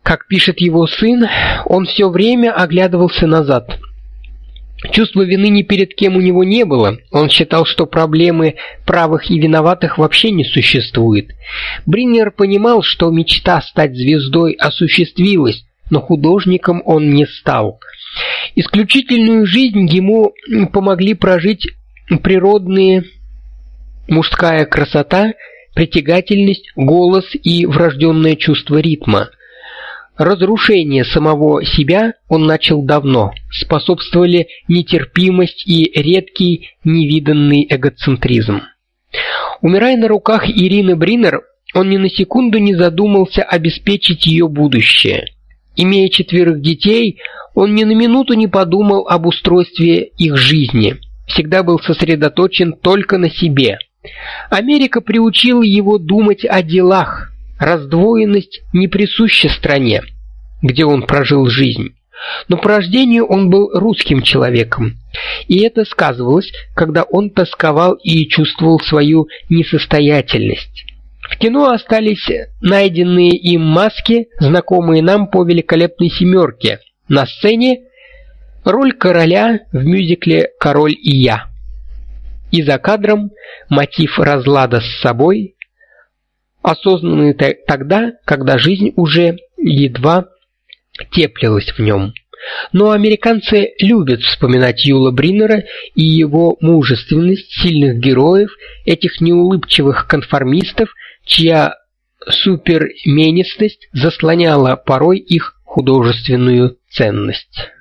Как пишет его сын, он все время оглядывался назад. Чувства вины ни перед кем у него не было. Он считал, что проблемы правых и виноватых вообще не существует. Бриннер понимал, что мечта стать звездой осуществилась, но художником он не стал. Исключительную жизнь ему помогли прожить природные мужская красота, притягательность, голос и врожденное чувство ритма. Разрушение самого себя он начал давно. Способствовали нетерпимость и редкий невиданный эгоцентризм. Умирая на руках Ирины Бринер, он ни на секунду не задумался обеспечить ее будущее. Имея четверых детей, он ни на минуту не подумал об устройстве их жизни. Всегда был сосредоточен только на себе. Америка приучила его думать о делах, Раздвоенность не присуща стране, где он прожил жизнь. Но по рождению он был русским человеком, и это сказывалось, когда он тосковал и чувствовал свою несостоятельность. В кино остались найденные им маски, знакомые нам по великолепной семерке. На сцене роль короля в мюзикле Король и я. И за кадром мотив разлада с собой, осознанные тогда, когда жизнь уже едва теплилась в нем. Но американцы любят вспоминать Юла Бриннера и его мужественность, сильных героев, этих неулыбчивых конформистов, чья суперменистость заслоняла порой их художественную ценность.